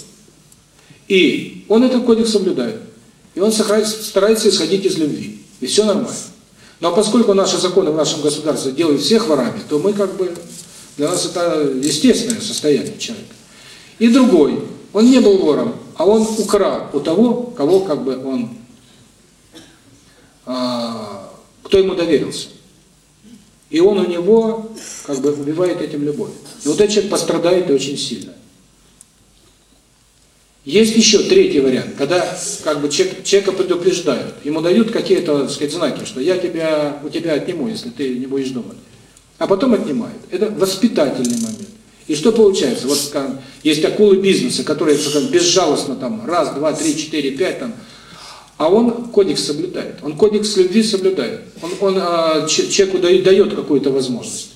И он этот кодекс соблюдает. И он старается исходить из любви. И все нормально. Но поскольку наши законы в нашем государстве делают всех ворами, то мы как бы... Для нас это естественное состояние человека. И другой. Он не был вором, а он украл у того, кого как бы он... А, кто ему доверился. И он у него как бы убивает этим любовь. И вот этот человек пострадает очень сильно. Есть еще третий вариант, когда как бы человек, человека предупреждают, ему дают какие-то, сказать, знаки, что я тебя, у тебя отниму, если ты не будешь думать. А потом отнимают. Это воспитательный момент. И что получается? Вот скажем, есть акулы бизнеса, которые скажем, безжалостно там раз, два, три, четыре, пять там, а он кодекс соблюдает. Он кодекс любви соблюдает. Он, он а, человеку дает, дает какую-то возможность.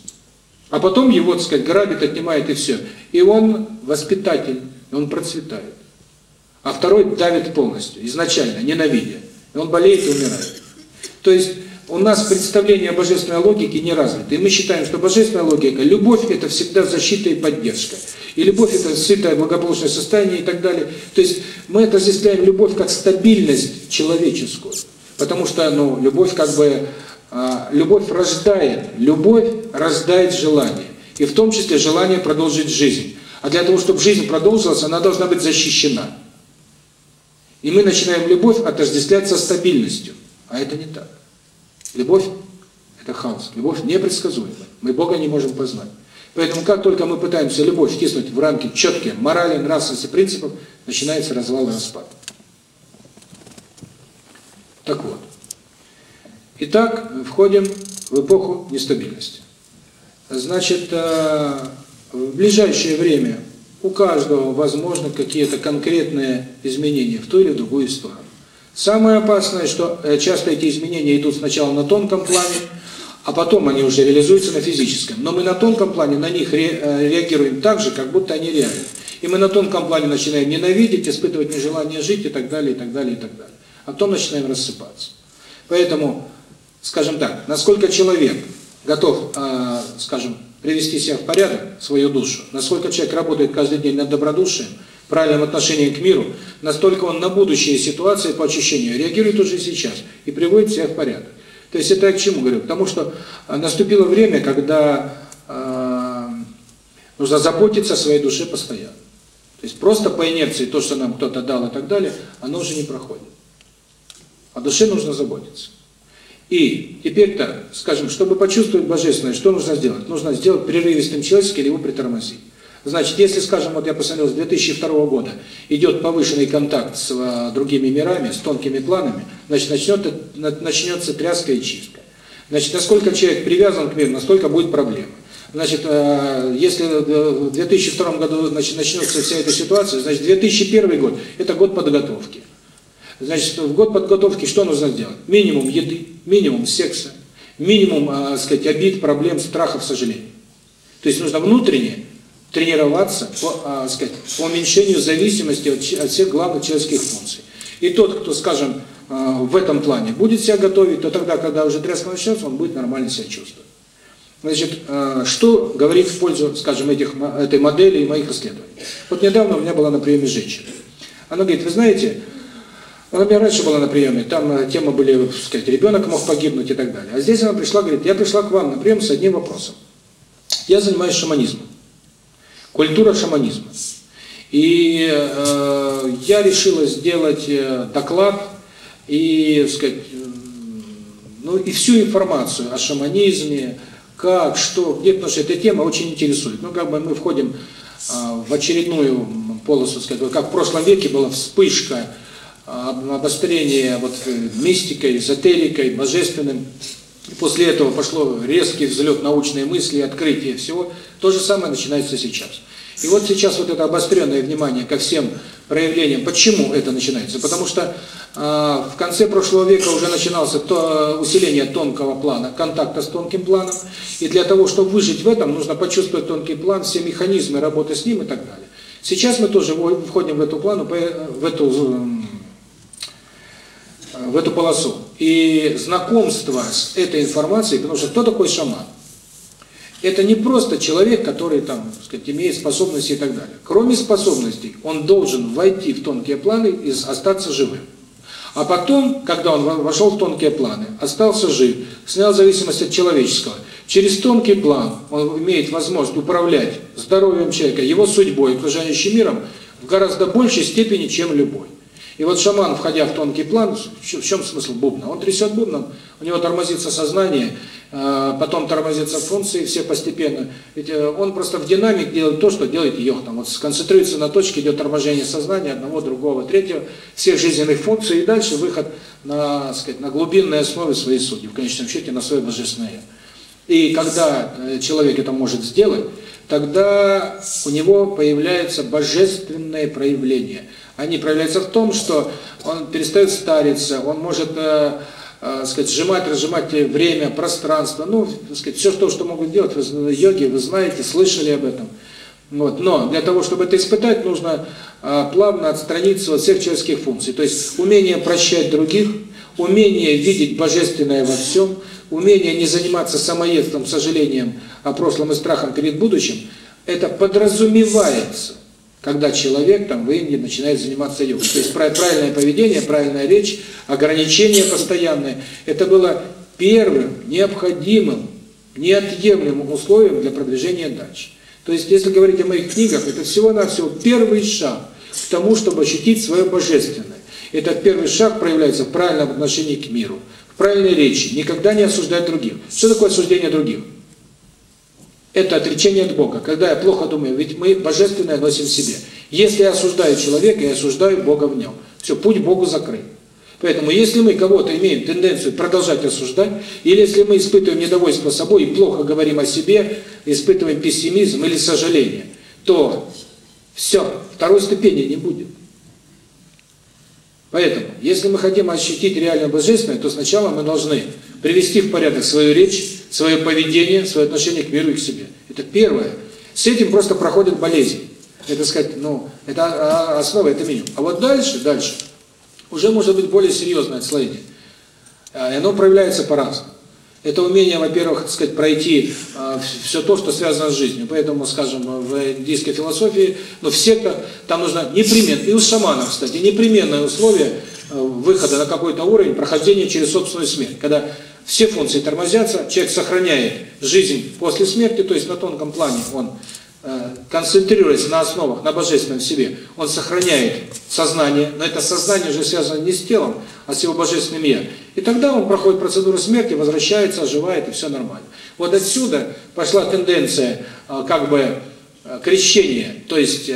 А потом его, так сказать, грабит, отнимает и все. И он воспитатель, он процветает а второй давит полностью, изначально, ненавидя. И он болеет и умирает. То есть у нас представление о божественной логике не развито. И мы считаем, что божественная логика, любовь – это всегда защита и поддержка. И любовь – это сытое, благополучное состояние и так далее. То есть мы это отождествляем любовь как стабильность человеческую. Потому что, ну, любовь как бы, а, любовь рождает, любовь рождает желание. И в том числе желание продолжить жизнь. А для того, чтобы жизнь продолжилась, она должна быть защищена. И мы начинаем любовь отождествлять со стабильностью. А это не так. Любовь – это хаос. Любовь непредсказуема. Мы Бога не можем познать. Поэтому как только мы пытаемся любовь втиснуть в рамки четкие морали, нравственности, принципов, начинается развал и распад. Так вот. Итак, входим в эпоху нестабильности. Значит, э, в ближайшее время у каждого возможны какие-то конкретные изменения в ту или другую сторону. Самое опасное, что э, часто эти изменения идут сначала на тонком плане, а потом они уже реализуются на физическом. Но мы на тонком плане на них э, реагируем так же, как будто они реальны. И мы на тонком плане начинаем ненавидеть, испытывать нежелание жить и так далее, и так далее, и так далее. А потом начинаем рассыпаться. Поэтому, скажем так, насколько человек готов, э, скажем, привести себя в порядок, свою душу, насколько человек работает каждый день над добродушием, правильным отношением к миру, настолько он на будущие ситуации по очищению реагирует уже сейчас и приводит себя в порядок. То есть это я к чему говорю? Потому что а, наступило время, когда э, нужно заботиться о своей душе постоянно. То есть просто по инерции то, что нам кто-то дал и так далее, оно уже не проходит. О душе нужно заботиться. И теперь-то, скажем, чтобы почувствовать Божественное, что нужно сделать? Нужно сделать прерывистым человеческим или его притормозить. Значит, если, скажем, вот я посмотрел, с 2002 года идет повышенный контакт с а, другими мирами, с тонкими планами, значит, начнет, начнется тряска и чистка. Значит, насколько человек привязан к миру, настолько будет проблема. Значит, э, если в 2002 году значит, начнется вся эта ситуация, значит, 2001 год – это год подготовки. Значит, в год подготовки что нужно сделать? Минимум еды, минимум секса, минимум, э, сказать, обид, проблем, страхов, сожалений. То есть нужно внутренне тренироваться по, э, сказать, по уменьшению зависимости от, от всех главных человеческих функций. И тот, кто, скажем, э, в этом плане будет себя готовить, то тогда, когда уже тряска начнется, он будет нормально себя чувствовать. Значит, что говорит в пользу, скажем, этих, этой модели и моих исследований? Вот недавно у меня была на приеме женщина. Она говорит, вы знаете, она у меня раньше была на приеме, там э, темы были, сказать, ребенок мог погибнуть и так далее. А здесь она пришла, говорит, я пришла к вам на прием с одним вопросом. Я занимаюсь шаманизмом, культура шаманизма. И э, я решила сделать э, доклад и, сказать, ну и всю информацию о шаманизме, как, что, где, потому что эта тема очень интересует. Ну, как бы мы входим э, в очередную полосу, сказать, как в прошлом веке была вспышка обострение вот э, мистикой, эзотерикой, божественным. И после этого пошло резкий взлет научной мысли, открытие всего. То же самое начинается сейчас. И вот сейчас вот это обостренное внимание ко всем проявлениям. Почему это начинается? Потому что э, в конце прошлого века уже начинался то усиление тонкого плана, контакта с тонким планом. И для того, чтобы выжить в этом, нужно почувствовать тонкий план, все механизмы работы с ним и так далее. Сейчас мы тоже входим в эту плану, в эту в эту полосу. И знакомство с этой информацией, потому что кто такой шаман? Это не просто человек, который там, сказать, имеет способности и так далее. Кроме способностей, он должен войти в тонкие планы и остаться живым. А потом, когда он вошел в тонкие планы, остался жив, снял зависимость от человеческого, через тонкий план он имеет возможность управлять здоровьем человека, его судьбой, окружающим миром в гораздо большей степени, чем любой. И вот шаман, входя в тонкий план, в чем смысл бубна? Он трясет бубном, у него тормозится сознание, а, потом тормозятся функции все постепенно. Ведь э, он просто в динамик делает то, что делает йог. вот сконцентрируется на точке, идет торможение сознания одного, другого, третьего, всех жизненных функций, и дальше выход на, сказать, на глубинной основе своей сути, в конечном счете на свое божественное. И когда э, человек это может сделать, тогда у него появляется божественное проявление – они проявляются в том, что он перестает стариться, он может, э, э, сказать, сжимать, разжимать время, пространство, ну, сказать, все то, что могут делать вы, йоги, вы знаете, слышали об этом. Вот. Но для того, чтобы это испытать, нужно э, плавно отстраниться от всех человеческих функций. То есть умение прощать других, умение видеть божественное во всем, умение не заниматься самоедством, сожалением о прошлом и страхом перед будущим, это подразумевается когда человек там в Индии начинает заниматься йогой. То есть правильное поведение, правильная речь, ограничения постоянные. Это было первым, необходимым, неотъемлемым условием для продвижения дальше. То есть, если говорить о моих книгах, это всего-навсего первый шаг к тому, чтобы ощутить свое божественное. Этот первый шаг проявляется в правильном отношении к миру, в правильной речи, никогда не осуждать других. Что такое осуждение других? Это отречение от Бога. Когда я плохо думаю, ведь мы божественное носим в себе. Если я осуждаю человека, я осуждаю Бога в нем. Все, путь Богу закрыт. Поэтому если мы кого-то имеем тенденцию продолжать осуждать, или если мы испытываем недовольство собой и плохо говорим о себе, испытываем пессимизм или сожаление, то все, второй ступени не будет. Поэтому, если мы хотим ощутить реально божественное, то сначала мы должны привести в порядок свою речь, свое поведение, свое отношение к миру и к себе. Это первое. С этим просто проходит болезнь. Это сказать, ну, это основа, это минимум. А вот дальше, дальше, уже может быть более серьезное отслоение. А, и оно проявляется по-разному. Это умение, во-первых, сказать, пройти э, все то, что связано с жизнью. Поэтому, скажем, в индийской философии, ну, все там нужно непременно, и у шаманов, кстати, непременное условие э, выхода на какой-то уровень, прохождения через собственную смерть. Когда все функции тормозятся, человек сохраняет жизнь после смерти, то есть на тонком плане он, э, концентрируясь на основах, на божественном себе, он сохраняет сознание, но это сознание уже связано не с телом, а с его божественным «я». И тогда он проходит процедуру смерти, возвращается, оживает, и все нормально. Вот отсюда пошла тенденция э, как бы э, крещения, то есть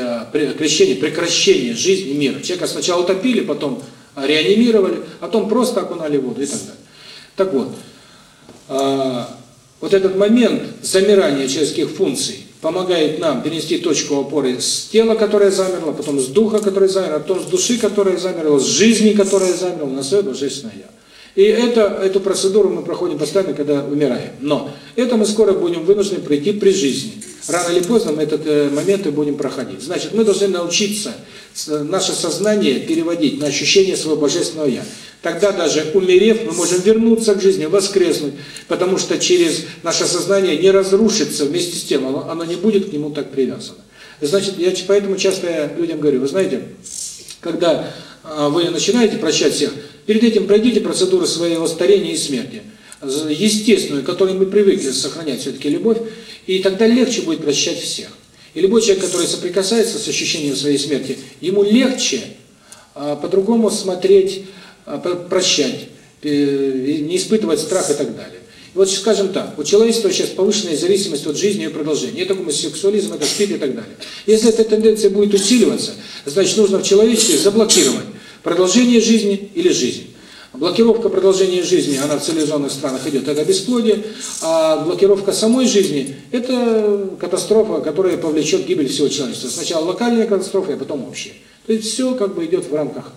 крещение, прекращение жизни мира. Человека сначала утопили, потом реанимировали, а потом просто окунали в воду и так далее. Так вот, а, вот этот момент замирания человеческих функций помогает нам перенести точку опоры с тела, которое замерло, потом с духа, который замер, потом с души, которая замерла, с жизни, которая замерла, на свое Божественное Я. И это, эту процедуру мы проходим постоянно, когда умираем. Но это мы скоро будем вынуждены пройти при жизни. Рано или поздно мы этот э, момент и будем проходить. Значит, мы должны научиться наше сознание переводить на ощущение своего Божественного Я. Тогда даже умерев, мы можем вернуться к жизни, воскреснуть, потому что через наше сознание не разрушится вместе с тем, оно, оно не будет к нему так привязано. Значит, я поэтому часто я людям говорю, вы знаете, когда а, вы начинаете прощать всех, перед этим пройдите процедуру своего старения и смерти, естественную, которой мы привыкли сохранять все-таки любовь, и тогда легче будет прощать всех. И любой человек, который соприкасается с ощущением своей смерти, ему легче а, по-другому смотреть а, прощать, не испытывать страх и так далее. И вот, скажем так, у человечества сейчас повышенная зависимость от жизни и продолжения. Это гомосексуализм, это спид и так далее. Если эта тенденция будет усиливаться, значит, нужно в человечестве заблокировать продолжение жизни или жизнь. Блокировка продолжения жизни, она в цивилизованных странах идет, это бесплодие, а блокировка самой жизни – это катастрофа, которая повлечет гибель всего человечества. Сначала локальная катастрофа, а потом общая. То есть все как бы идет в рамках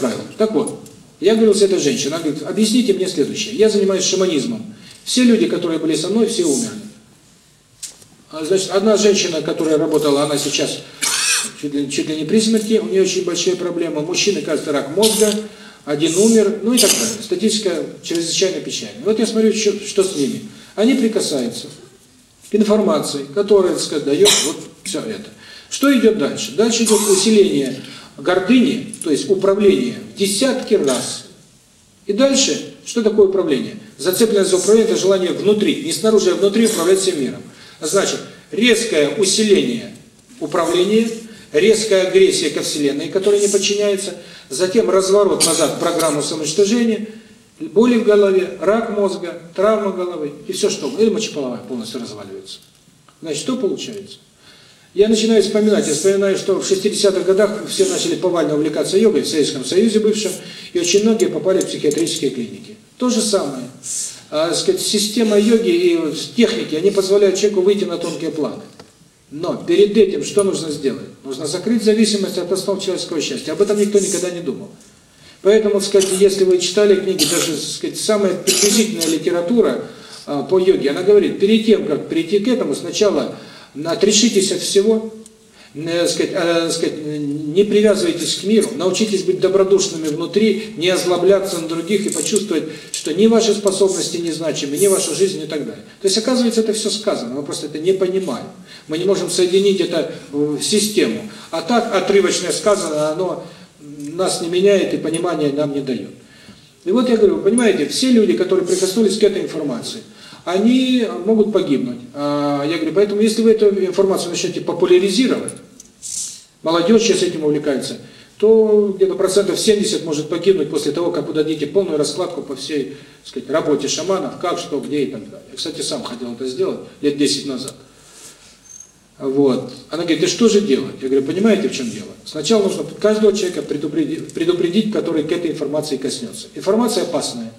правил. Так вот, я говорил с этой женщиной, она говорит, объясните мне следующее. Я занимаюсь шаманизмом. Все люди, которые были со мной, все умерли. А, значит, одна женщина, которая работала, она сейчас чуть ли, чуть ли не при смерти, у нее очень большие проблемы. Мужчины, кажется, рак мозга, один умер, ну и так далее. Статистика чрезвычайно печальная. Вот я смотрю, что, что с ними. Они прикасаются к информации, которая, так сказать, дает вот все это. Что идет дальше? Дальше идет усиление гордыни, то есть управление, в десятки раз. И дальше, что такое управление? Зацепленность за управление – это желание внутри, не снаружи, а внутри управлять всем миром. Значит, резкое усиление управления, резкая агрессия ко Вселенной, которая не подчиняется, затем разворот назад в программу самоуничтожения, боли в голове, рак мозга, травма головы и все что, или мочеполовая полностью разваливается. Значит, что получается? Я начинаю вспоминать, я вспоминаю, что в 60-х годах все начали повально увлекаться йогой в Советском Союзе бывшем, и очень многие попали в психиатрические клиники. То же самое. А, сказать, система йоги и техники, они позволяют человеку выйти на тонкие планы. Но перед этим что нужно сделать? Нужно закрыть зависимость от основ человеческого счастья. Об этом никто никогда не думал. Поэтому, сказать, если вы читали книги, даже, сказать, самая приблизительная литература а, по йоге, она говорит, перед тем, как прийти к этому, сначала отрешитесь от всего, сказать, э, сказать, не привязывайтесь к миру, научитесь быть добродушными внутри, не озлобляться на других и почувствовать, что ни ваши способности не значимы, ни ваша жизнь и так далее. То есть, оказывается, это все сказано, мы просто это не понимаем. Мы не можем соединить это в систему. А так, отрывочное сказано, оно нас не меняет и понимания нам не дает. И вот я говорю, понимаете, все люди, которые прикоснулись к этой информации – они могут погибнуть. А, я говорю, поэтому если вы эту информацию начнете популяризировать, молодежь сейчас этим увлекается, то где-то процентов 70 может погибнуть после того, как вы дадите полную раскладку по всей сказать, работе шаманов, как, что, где и так далее. Я, кстати, сам хотел это сделать лет 10 назад. Вот. Она говорит, да что же делать? Я говорю, понимаете, в чем дело? Сначала нужно каждого человека предупредить, предупредить который к этой информации коснется. Информация опасная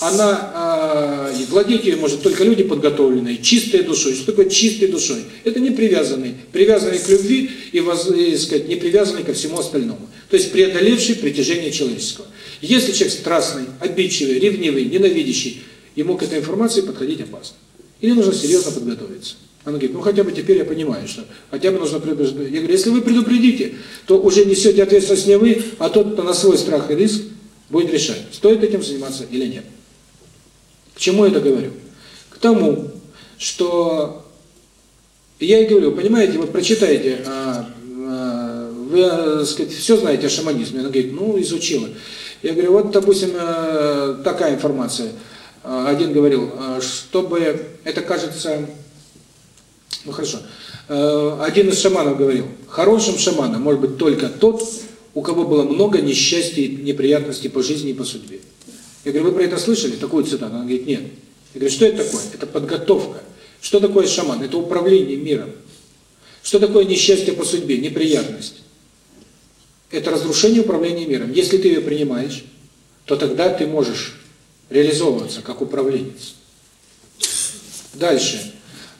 она э, владеть ее может только люди подготовленные, чистые душой. Что такое чистой душой? Это не привязанный, привязанный к любви и, воз, и сказать, не привязанный ко всему остальному. То есть преодолевший притяжение человеческого. Если человек страстный, обидчивый, ревнивый, ненавидящий, ему к этой информации подходить опасно. Или нужно серьезно подготовиться. Она говорит, ну хотя бы теперь я понимаю, что хотя бы нужно предупредить. Я говорю, если вы предупредите, то уже несете ответственность не вы, а тот, кто на свой страх и риск будет решать, стоит этим заниматься или нет. К чему я это говорю? К тому, что я и говорю, понимаете, вот прочитайте, а, а, вы, так сказать, все знаете о шаманизме. Она говорит, ну, изучила. Я говорю, вот, допустим, э, такая информация. А, один говорил, чтобы, это кажется, ну хорошо, э, один из шаманов говорил, хорошим шаманом может быть только тот, у кого было много несчастья и неприятностей по жизни и по судьбе. Я говорю, вы про это слышали, такую цитату? Она говорит, нет. Я говорю, что это такое? Это подготовка. Что такое шаман? Это управление миром. Что такое несчастье по судьбе, неприятность? Это разрушение управления миром. Если ты ее принимаешь, то тогда ты можешь реализовываться как управленец. Дальше.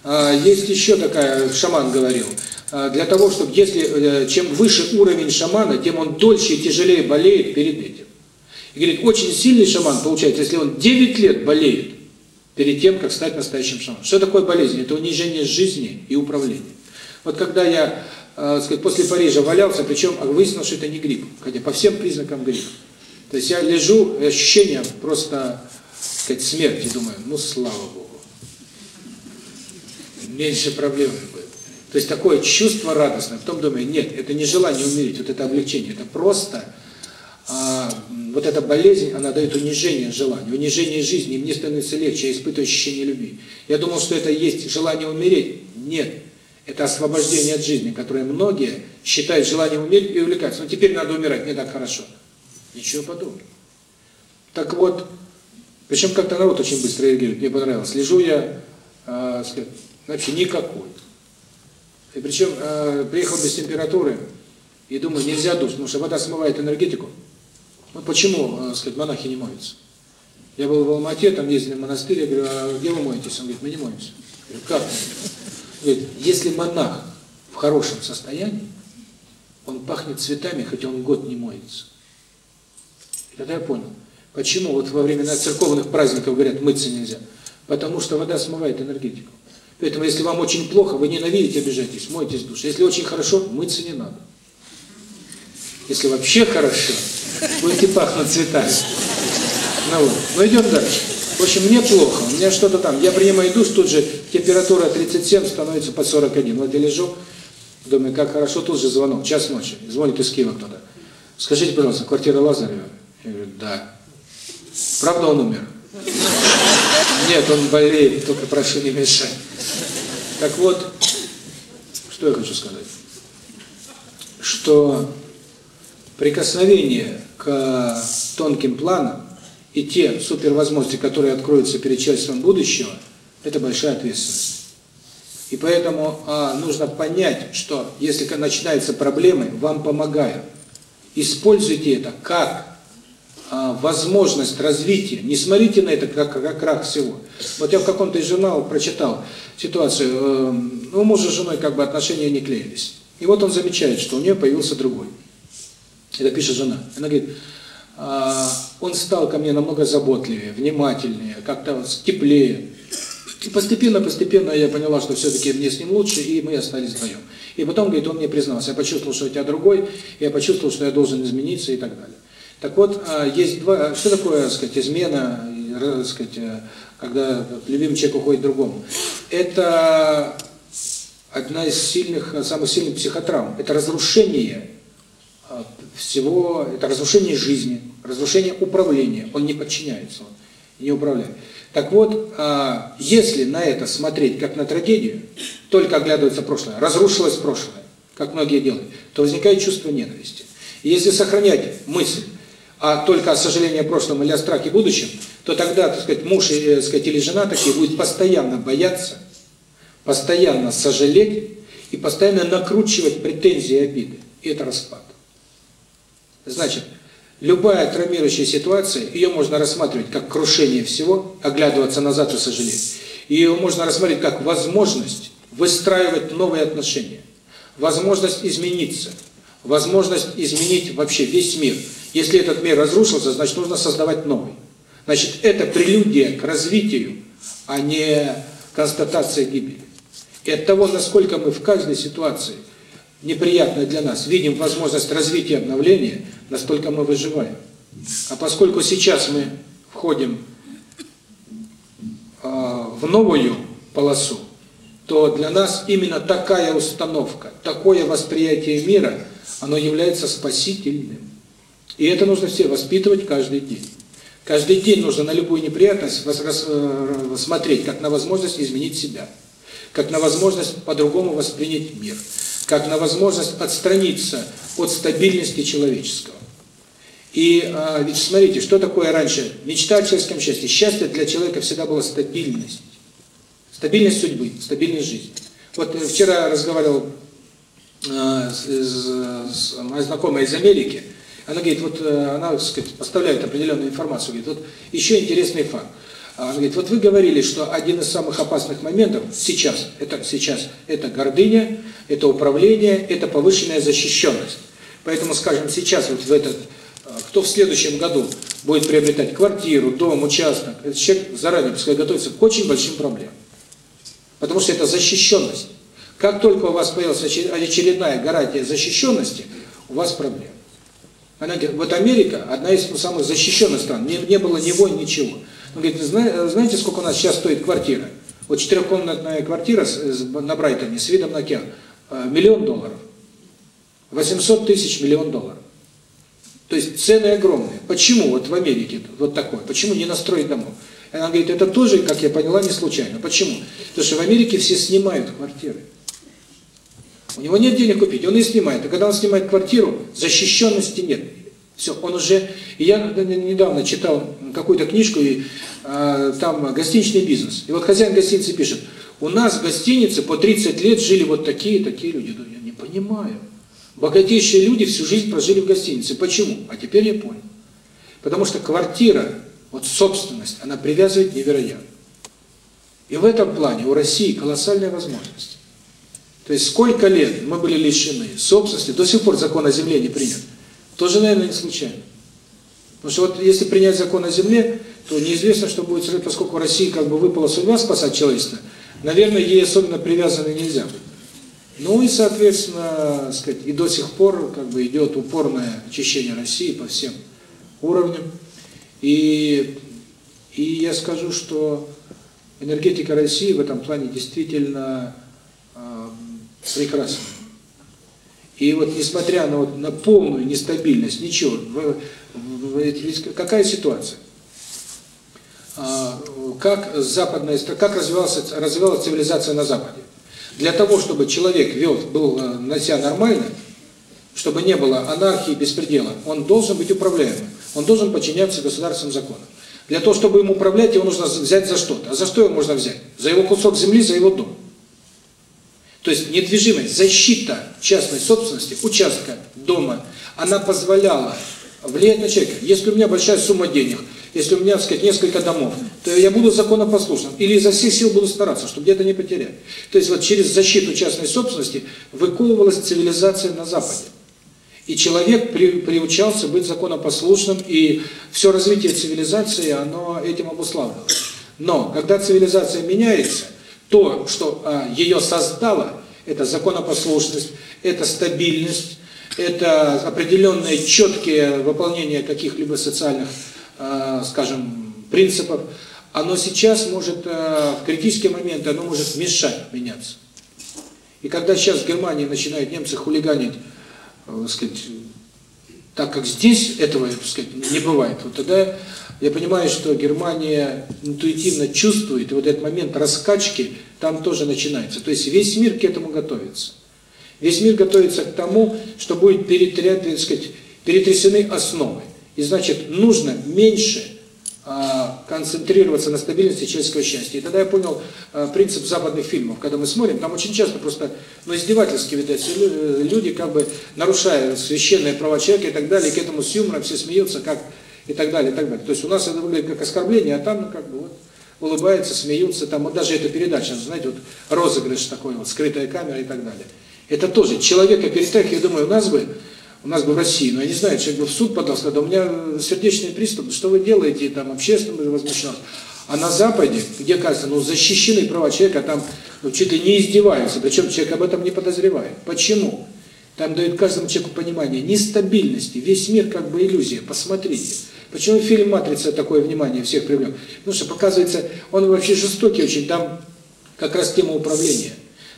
А, есть еще такая, шаман говорил, а, для того, чтобы, если э, чем выше уровень шамана, тем он дольше и тяжелее болеет перед этим. И говорит, очень сильный шаман получается, если он 9 лет болеет перед тем, как стать настоящим шаманом. Что такое болезнь? Это унижение жизни и управления. Вот когда я, э, сказать, после Парижа валялся, причем выяснилось, что это не грипп, хотя по всем признакам грипп. То есть я лежу, ощущение просто, сказать, смерти, думаю, ну слава Богу. Меньше проблем будет. То есть такое чувство радостное. Потом думаю, нет, это не желание умереть, вот это облегчение, это просто а, вот эта болезнь, она дает унижение желания, унижение жизни, мне становится легче, я испытываю ощущение любви. Я думал, что это есть желание умереть. Нет. Это освобождение от жизни, которое многие считают желанием умереть и увлекаться. Но теперь надо умирать, не так хорошо. Ничего подобного. Так вот, причем как-то народ очень быстро реагирует, мне понравилось. Лежу я, э, вообще никакой. И причем э, приехал без температуры, и думаю, нельзя душ, потому что вода смывает энергетику. Вот почему, так э, сказать, монахи не моются? Я был в Алмате, там ездили в монастырь, я говорю, а где вы моетесь? Он говорит, мы не моемся. Я говорю, как? Говорит, если монах в хорошем состоянии, он пахнет цветами, хотя он год не моется. И тогда я понял, почему вот во время церковных праздников говорят, мыться нельзя. Потому что вода смывает энергетику. Поэтому, если вам очень плохо, вы ненавидите, обижаетесь, мойтесь в душе. Если очень хорошо, мыться не надо. Если вообще хорошо, будете пахнуть цветами. Ну вот. Но идем дальше. В общем, мне плохо, у меня что-то там. Я принимаю душ, тут же температура 37 становится под 41. Вот я лежу, думаю, как хорошо, тут же звонок, час ночи. Звонит из Киева кто-то. Скажите, пожалуйста, квартира Лазарева? Я говорю, да. Правда он умер? Нет, он болеет, только прошу не мешать. Так вот, что я хочу сказать. что прикосновение к тонким планам и те супервозможности, которые откроются перед человечеством будущего, это большая ответственность. И поэтому а, нужно понять, что если начинаются проблемы, вам помогают. Используйте это как а, возможность развития. Не смотрите на это как, как крах всего. Вот я в каком-то из прочитал ситуацию, э, ну, мужа с женой как бы отношения не клеились. И вот он замечает, что у нее появился другой. Это пишет жена. Она говорит, а, он стал ко мне намного заботливее, внимательнее, как-то теплее. И постепенно-постепенно я поняла, что все-таки мне с ним лучше, и мы остались вдвоем. И потом, говорит, он мне признался, я почувствовал, что у тебя другой, я почувствовал, что я должен измениться и так далее. Так вот, а, есть два, что такое, так сказать, измена, так сказать, э, когда любимый человек уходит другому? Это одна из сильных, самых сильных психотравм. Это разрушение всего, это разрушение жизни, разрушение управления. Он не подчиняется, он не управляет. Так вот, а, если на это смотреть как на трагедию, только оглядывается прошлое, разрушилось прошлое, как многие делают, то возникает чувство ненависти. И если сохранять мысль, а только о сожалении о прошлом или о страхе будущем, то тогда, так сказать, муж э, так сказать, или жена такие будет постоянно бояться, постоянно сожалеть и постоянно накручивать претензии и обиды. И это распад. Значит, любая травмирующая ситуация, ее можно рассматривать как крушение всего, оглядываться назад и сожалеть. Ее можно рассматривать как возможность выстраивать новые отношения, возможность измениться, возможность изменить вообще весь мир. Если этот мир разрушился, значит нужно создавать новый. Значит, это прелюдия к развитию, а не констатация гибели. И от того, насколько мы в каждой ситуации неприятной для нас видим возможность развития обновления, настолько мы выживаем. А поскольку сейчас мы входим э, в новую полосу, то для нас именно такая установка, такое восприятие мира, оно является спасительным. И это нужно все воспитывать каждый день. Каждый день нужно на любую неприятность э, смотреть, как на возможность изменить себя, как на возможность по-другому воспринять мир как на возможность отстраниться от стабильности человеческого. И а, ведь смотрите, что такое раньше? Мечта о человеческом счастье. Счастье для человека всегда была стабильность. Стабильность судьбы, стабильность жизни. Вот э, вчера разговаривал а, с, с, с моей знакомой из Америки. Она говорит, вот э, она, сказать, поставляет определенную информацию. Говорит, вот еще интересный факт. Она говорит, вот вы говорили, что один из самых опасных моментов сейчас, это сейчас, это гордыня, это управление, это повышенная защищенность. Поэтому, скажем, сейчас вот в этот, э, кто в следующем году будет приобретать квартиру, дом, участок, этот человек заранее пускай готовится к очень большим проблемам. Потому что это защищенность. Как только у вас появилась очередная гарантия защищенности, у вас проблемы. Она говорит, вот Америка одна из самых защищенных стран, не, не было войн, ничего. Он говорит, знаете, сколько у нас сейчас стоит квартира? Вот четырехкомнатная квартира на Брайтоне с видом на океан. Э, миллион долларов. 800 тысяч миллион долларов. То есть цены огромные. Почему вот в Америке вот такое? Почему не настроить домов? Она говорит, это тоже, как я поняла, не случайно. Почему? Потому что в Америке все снимают квартиры. У него нет денег купить, он и снимает. А когда он снимает квартиру, защищенности нет. Все, он уже... И я недавно читал какую-то книжку, и э, там гостиничный бизнес. И вот хозяин гостиницы пишет, у нас в гостинице по 30 лет жили вот такие, такие люди. Я не понимаю. Богатейшие люди всю жизнь прожили в гостинице. Почему? А теперь я понял. Потому что квартира, вот собственность, она привязывает невероятно. И в этом плане у России колоссальная возможность. То есть сколько лет мы были лишены собственности, до сих пор закон о земле не принят. Тоже, наверное, не случайно. Потому что вот если принять закон о земле, то неизвестно, что будет, поскольку России как бы выпала судьба спасать человечество, наверное, ей особенно привязаны нельзя. Ну и, соответственно, сказать, и до сих пор как бы идет упорное очищение России по всем уровням. И, и я скажу, что энергетика России в этом плане действительно э, прекрасна. И вот несмотря на, вот, на полную нестабильность, ничего, какая ситуация? А, как западная, как развивалась, развивалась цивилизация на Западе? Для того, чтобы человек вел, был на себя нормально, чтобы не было анархии, беспредела, он должен быть управляемым. Он должен подчиняться государственным законам. Для того, чтобы им управлять, его нужно взять за что-то. А за что его можно взять? За его кусок земли, за его дом. То есть недвижимость, защита частной собственности, участка, дома, она позволяла влиять на человека. Если у меня большая сумма денег, если у меня, так сказать, несколько домов, то я буду законопослушным. Или изо всех сил буду стараться, чтобы где-то не потерять. То есть вот через защиту частной собственности выковывалась цивилизация на Западе. И человек при, приучался быть законопослушным, и все развитие цивилизации, оно этим обуславливалось. Но когда цивилизация меняется, то, что а, ее создало, это законопослушность, это стабильность, это определенные четкие выполнение каких-либо социальных, а, скажем, принципов, оно сейчас может, а, в критические моменты, оно может мешать меняться. И когда сейчас в Германии начинают немцы хулиганить так э, сказать, так как здесь этого, так сказать, не бывает, вот тогда я понимаю, что Германия интуитивно чувствует, и вот этот момент раскачки там тоже начинается. То есть весь мир к этому готовится. Весь мир готовится к тому, что будет перетряд, так сказать, перетрясены основы. И значит, нужно меньше а, концентрироваться на стабильности человеческого счастья. И тогда я понял а, принцип западных фильмов. Когда мы смотрим, там очень часто просто, ну, издевательски, видать, э, люди как бы нарушают священные права человека и так далее, и к этому с юмором все смеются, как и так далее, и так далее. То есть у нас это выглядит как оскорбление, а там, ну, как бы, вот, улыбаются, смеются, там, вот даже эта передача, знаете, вот розыгрыш такой, вот, скрытая камера и так далее. Это тоже человека перетряхивает, я думаю, у нас бы у нас бы в России, но я не знаю, человек бы в суд подал, сказал, у меня сердечный приступ, что вы делаете, там, общественно возмущался. А на Западе, где, кажется, ну, защищены права человека, там ну, чуть ли не издеваются, причем человек об этом не подозревает. Почему? Там дают каждому человеку понимание нестабильности, весь мир как бы иллюзия, посмотрите. Почему фильм «Матрица» такое внимание всех привлек? Потому что, показывается, он вообще жестокий очень, там как раз тема управления.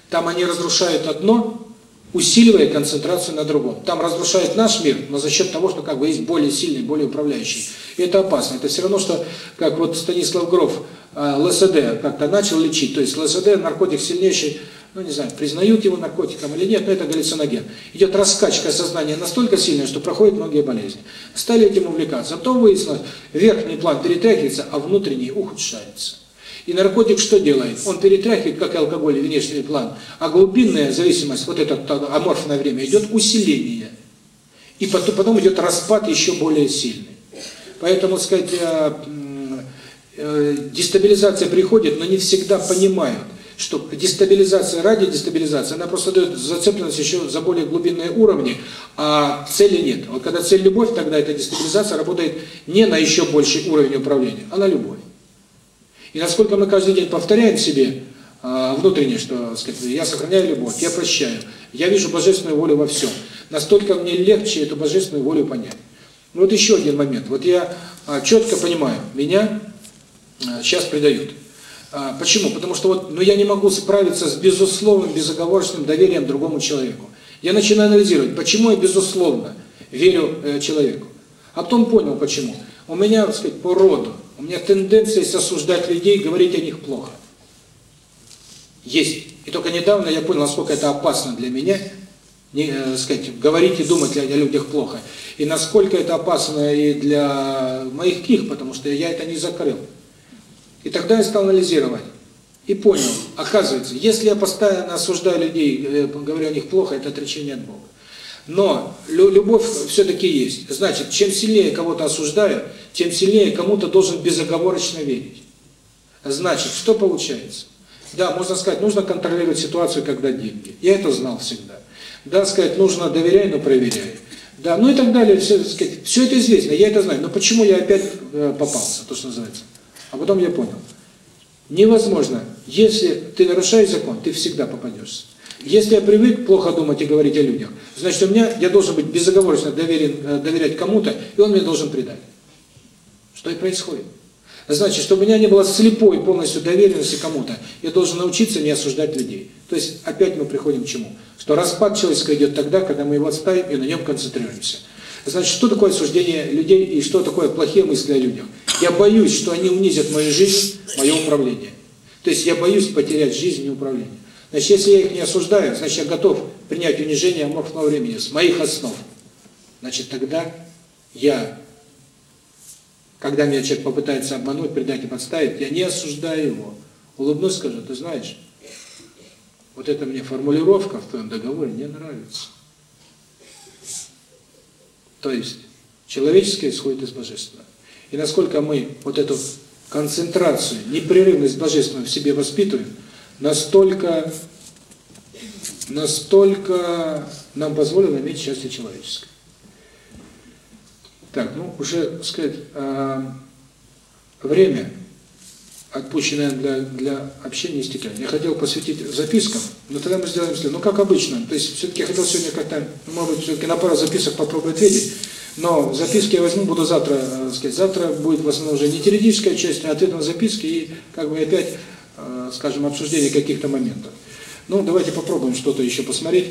Там они разрушают одно, усиливая концентрацию на другом. Там разрушает наш мир, но за счет того, что как бы есть более сильный, более управляющий. И это опасно. Это все равно, что как вот Станислав Гров э, ЛСД как-то начал лечить. То есть ЛСД наркотик сильнейший, ну не знаю, признают его наркотиком или нет, но это галлюциноген. Идет раскачка сознания настолько сильная, что проходят многие болезни. Стали этим увлекаться. А потом выяснилось, верхний план перетряхивается, а внутренний ухудшается. И наркотик что делает? Он перетряхивает, как и алкоголь, внешний план. А глубинная зависимость, вот это аморфное время, идет усиление. И потом, потом идет распад еще более сильный. Поэтому, сказать, э, э, дестабилизация приходит, но не всегда понимают, что дестабилизация ради дестабилизации, она просто дает зацепленность еще за более глубинные уровни, а цели нет. Вот когда цель любовь, тогда эта дестабилизация работает не на еще больший уровень управления, а на любовь. И насколько мы каждый день повторяем себе э, внутренне, что сказать, я сохраняю любовь, я прощаю, я вижу божественную волю во всем, настолько мне легче эту божественную волю понять. Вот еще один момент. Вот я э, четко понимаю, меня э, сейчас предают. А, почему? Потому что вот, ну я не могу справиться с безусловным, безоговорочным доверием другому человеку. Я начинаю анализировать, почему я безусловно верю э, человеку. А потом понял, почему. У меня, так сказать, по роду у меня тенденция есть осуждать людей, говорить о них плохо. Есть. И только недавно я понял, насколько это опасно для меня, не, э, сказать, говорить и думать о людях плохо. И насколько это опасно и для моих книг, потому что я это не закрыл. И тогда я стал анализировать. И понял, оказывается, если я постоянно осуждаю людей, э, говорю о них плохо, это отречение от Бога. Но любовь все-таки есть. Значит, чем сильнее кого-то осуждаю, тем сильнее кому-то должен безоговорочно верить. Значит, что получается? Да, можно сказать, нужно контролировать ситуацию, когда деньги. Я это знал всегда. Да, сказать, нужно доверяй, но проверяй. Да, ну и так далее, все, сказать, все это известно, я это знаю. Но почему я опять э, попался, то, что называется? А потом я понял. Невозможно. Если ты нарушаешь закон, ты всегда попадешься. Если я привык плохо думать и говорить о людях, значит, у меня я должен быть безоговорочно доверен, э, доверять кому-то, и он мне должен предать. Что и происходит. Значит, чтобы у меня не было слепой полностью доверенности кому-то, я должен научиться не осуждать людей. То есть опять мы приходим к чему? Что распад человеческого идет тогда, когда мы его отставим и на нем концентрируемся. Значит, что такое осуждение людей и что такое плохие мысли о людях? Я боюсь, что они унизят мою жизнь, мое управление. То есть я боюсь потерять жизнь и управление. Значит, если я их не осуждаю, значит, я готов принять унижение аморфного времени с моих основ. Значит, тогда я, когда меня человек попытается обмануть, предать и подставить, я не осуждаю его. Улыбнусь, скажу, ты знаешь, вот эта мне формулировка в твоем договоре не нравится. То есть, человеческое исходит из божественного. И насколько мы вот эту концентрацию, непрерывность божественного в себе воспитываем, настолько, настолько нам позволено иметь счастье человеческое. Так, ну, уже, сказать, э, время, отпущенное для, для общения, истекает. Я хотел посвятить запискам, но тогда мы сделаем следующее. Ну, как обычно, то есть, все-таки я хотел сегодня как-то, ну, может быть, все-таки на пару записок попробовать ответить, но записки я возьму, буду завтра, э, сказать, завтра будет в основном уже не теоретическая часть, а ответ на записки и, как бы, опять, э, скажем, обсуждение каких-то моментов. Ну, давайте попробуем что-то еще посмотреть.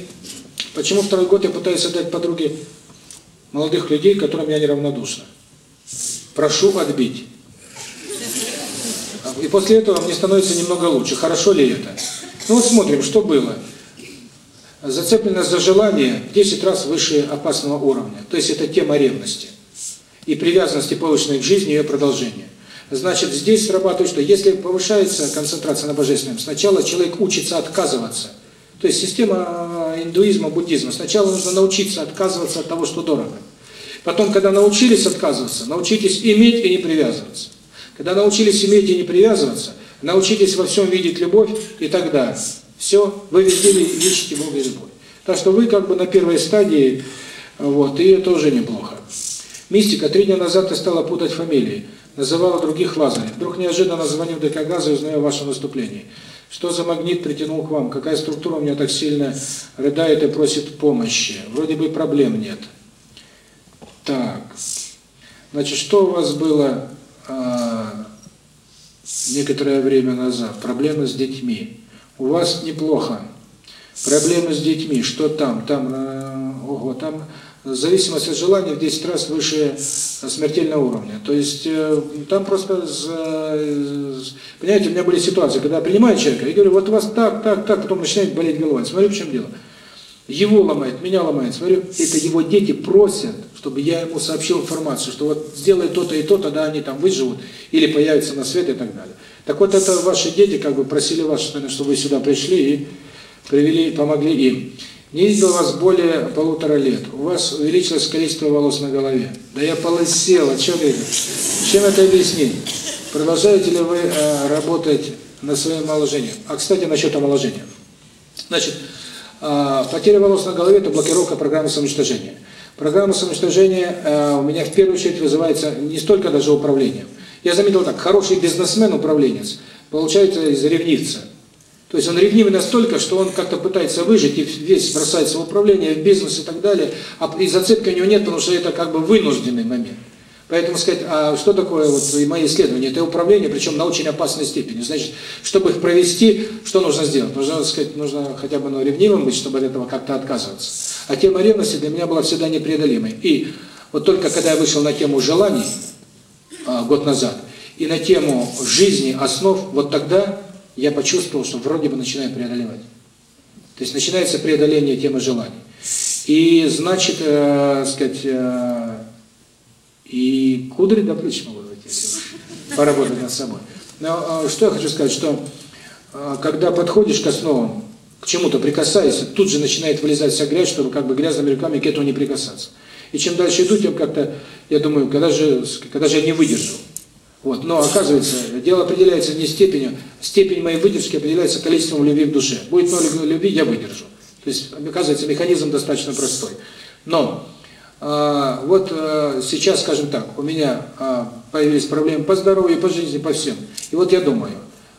Почему второй год я пытаюсь отдать подруге молодых людей, которым я неравнодушна. Прошу отбить. И после этого мне становится немного лучше. Хорошо ли это? Ну вот смотрим, что было. Зацепленность за желание в 10 раз выше опасного уровня. То есть это тема ревности. И привязанности повышенной к жизни и ее продолжения. Значит, здесь срабатывает, что если повышается концентрация на божественном, сначала человек учится отказываться. То есть система индуизма, буддизма. Сначала нужно научиться отказываться от того, что дорого. Потом, когда научились отказываться, научитесь иметь и не привязываться. Когда научились иметь и не привязываться, научитесь во всем видеть любовь, и тогда все, вы везде ищете Бога и любовь. Так что вы как бы на первой стадии, вот, и это уже неплохо. Мистика. Три дня назад ты стала путать фамилии. Называла других Лазарем. Вдруг неожиданно звонил ДК газа и узнаю о вашем выступлении. Что за магнит притянул к вам? Какая структура у меня так сильно рыдает и просит помощи? Вроде бы проблем нет. Так. Значит, что у вас было а, некоторое время назад? Проблемы с детьми. У вас неплохо. Проблемы с детьми. Что там? Там, э, ого, там зависимость от желания в 10 раз выше смертельного уровня. То есть э, там просто, понимаете, у меня были ситуации, когда принимаю человека, я говорю, вот у вас так, так, так, потом начинает болеть голова. Смотрю, в чем дело. Его ломает, меня ломает. Смотрю, это его дети просят, чтобы я ему сообщил информацию, что вот сделай то-то и то, тогда они там выживут или появятся на свет и так далее. Так вот, это ваши дети как бы просили вас, чтобы вы сюда пришли и привели, помогли им. Не видел вас более полутора лет. У вас увеличилось количество волос на голове. Да я полысел, а что вы? Чем это объяснить? Продолжаете ли вы э, работать на своем омоложении? А, кстати, насчет омоложения. Значит, э, потеря волос на голове – это блокировка программы самоуничтожения. Программа самоуничтожения э, у меня в первую очередь вызывается не столько даже управлением. Я заметил так, хороший бизнесмен-управленец получается из ревнивца. То есть он ревнивый настолько, что он как-то пытается выжить и весь бросается в управление, в бизнес и так далее, а и зацепки у него нет, потому что это как бы вынужденный момент. Поэтому сказать, а что такое вот мои исследования? Это управление, причем на очень опасной степени. Значит, чтобы их провести, что нужно сделать? Нужно сказать, нужно хотя бы ну, ревнивым быть, чтобы от этого как-то отказываться. А тема ревности для меня была всегда непреодолимой. И вот только когда я вышел на тему желаний год назад и на тему жизни, основ, вот тогда я почувствовал, что вроде бы начинаю преодолевать. То есть начинается преодоление темы желаний. И значит, э, сказать, э, и кудри до плеч могут быть, если поработать над собой. Но э, что я хочу сказать, что э, когда подходишь к основам, к чему-то прикасаешься, тут же начинает вылезать вся грязь, чтобы как бы грязными руками к этому не прикасаться. И чем дальше иду, тем как-то, я думаю, когда же, когда же я не выдержу. Вот. Но оказывается, дело определяется не степенью, степень моей выдержки определяется количеством любви в душе. Будет много любви, я выдержу. То есть, оказывается, механизм достаточно простой. Но а, вот а, сейчас, скажем так, у меня а, появились проблемы по здоровью, по жизни, по всем. И вот я думаю,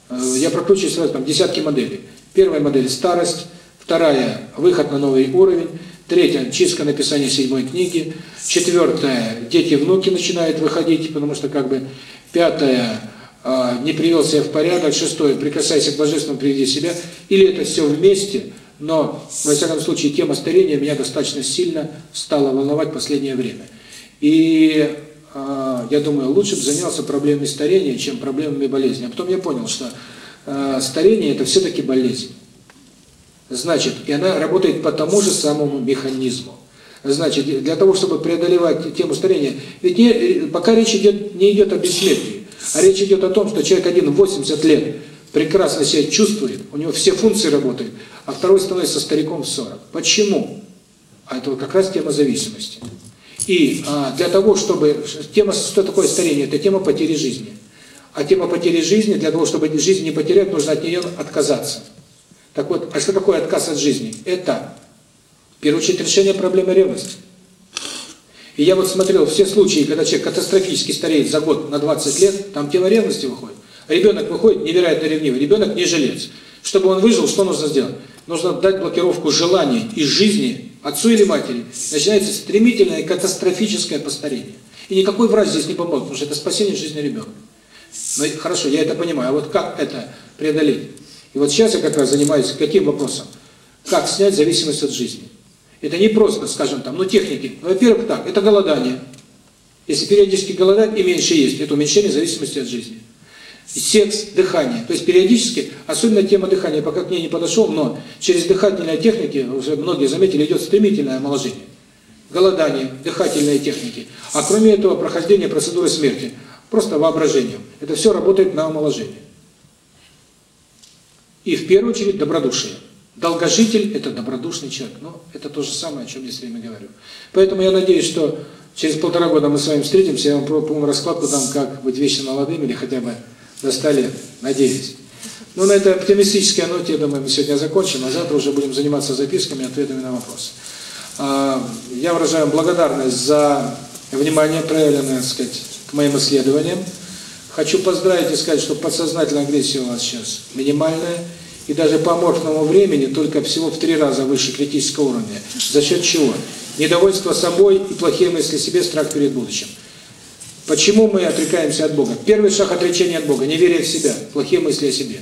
а, я прокручиваю сразу там десятки моделей. Первая модель – старость, вторая – выход на новый уровень, Третье – чистка написания седьмой книги. Четвертое – дети, внуки начинают выходить, потому что как бы Пятое а, – не привел себя в порядок. Шестое – прикасайся к Божественному, приведи себя. Или это все вместе, но, во всяком случае, тема старения меня достаточно сильно стала волновать в последнее время. И э, я думаю, лучше бы занялся проблемами старения, чем проблемами болезни. А потом я понял, что э, старение – это все-таки болезнь. Значит, и она работает по тому же самому механизму. Значит, для того, чтобы преодолевать тему старения, ведь не, пока речь идет, не идет о бессмертии, а речь идет о том, что человек один в 80 лет прекрасно себя чувствует, у него все функции работают, а второй становится стариком в 40. Почему? А это как раз тема зависимости. И а, для того, чтобы... Тема, что такое старение? Это тема потери жизни. А тема потери жизни, для того, чтобы жизнь не потерять, нужно от нее отказаться. Так вот, а что такое отказ от жизни? Это, в первую очередь, решение проблемы ревности. И я вот смотрел все случаи, когда человек катастрофически стареет за год на 20 лет, там тема ревности выходит. Ребенок выходит невероятно ревнивый, ребенок не жилец. Чтобы он выжил, что нужно сделать? Нужно дать блокировку желаний и жизни отцу или матери. Начинается стремительное катастрофическое постарение. И никакой врач здесь не поможет, потому что это спасение жизни ребенка. Ну хорошо, я это понимаю. А вот как это преодолеть? И вот сейчас я как раз занимаюсь каким вопросом? Как снять зависимость от жизни? Это не просто, скажем там, ну техники. Во-первых, так, это голодание. Если периодически голодать и меньше есть, это уменьшение зависимости от жизни. Секс, дыхание. То есть периодически, особенно тема дыхания, пока к ней не подошел, но через дыхательные техники, уже многие заметили, идет стремительное омоложение. Голодание, дыхательные техники. А кроме этого, прохождение процедуры смерти. Просто воображением. Это все работает на омоложение. И в первую очередь добродушие. Долгожитель – это добродушный человек. Но это то же самое, о чем я все время говорю. Поэтому я надеюсь, что через полтора года мы с вами встретимся, я вам по раскладку дам, как быть вечно молодым или хотя бы до 100 лет. Надеюсь. Ну, на этой оптимистической ноте, я думаю, мы сегодня закончим, а завтра уже будем заниматься записками и ответами на вопросы. Я выражаю благодарность за внимание, проявленное, так сказать, к моим исследованиям. Хочу поздравить и сказать, что подсознательная агрессия у вас сейчас минимальная, и даже по аморфному времени только всего в три раза выше критического уровня. За счет чего? Недовольство собой и плохие мысли себе, страх перед будущим. Почему мы отрекаемся от Бога? Первый шаг отречения от Бога – неверие в себя, плохие мысли о себе.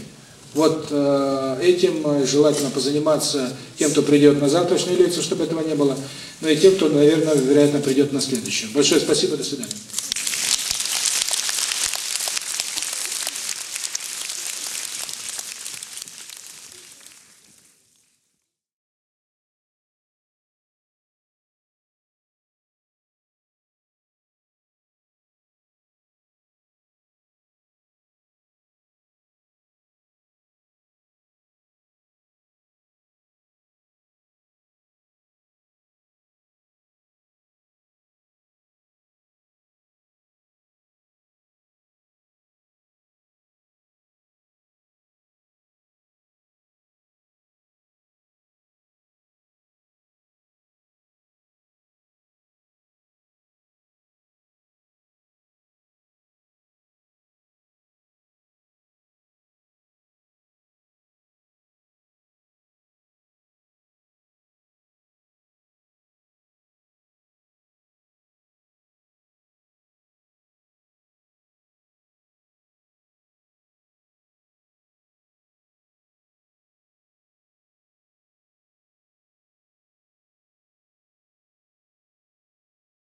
Вот э, этим желательно позаниматься тем, кто придет на завтрашнюю лекцию, чтобы этого не было, но и тем, кто, наверное, вероятно, придет на следующую. Большое спасибо, до свидания.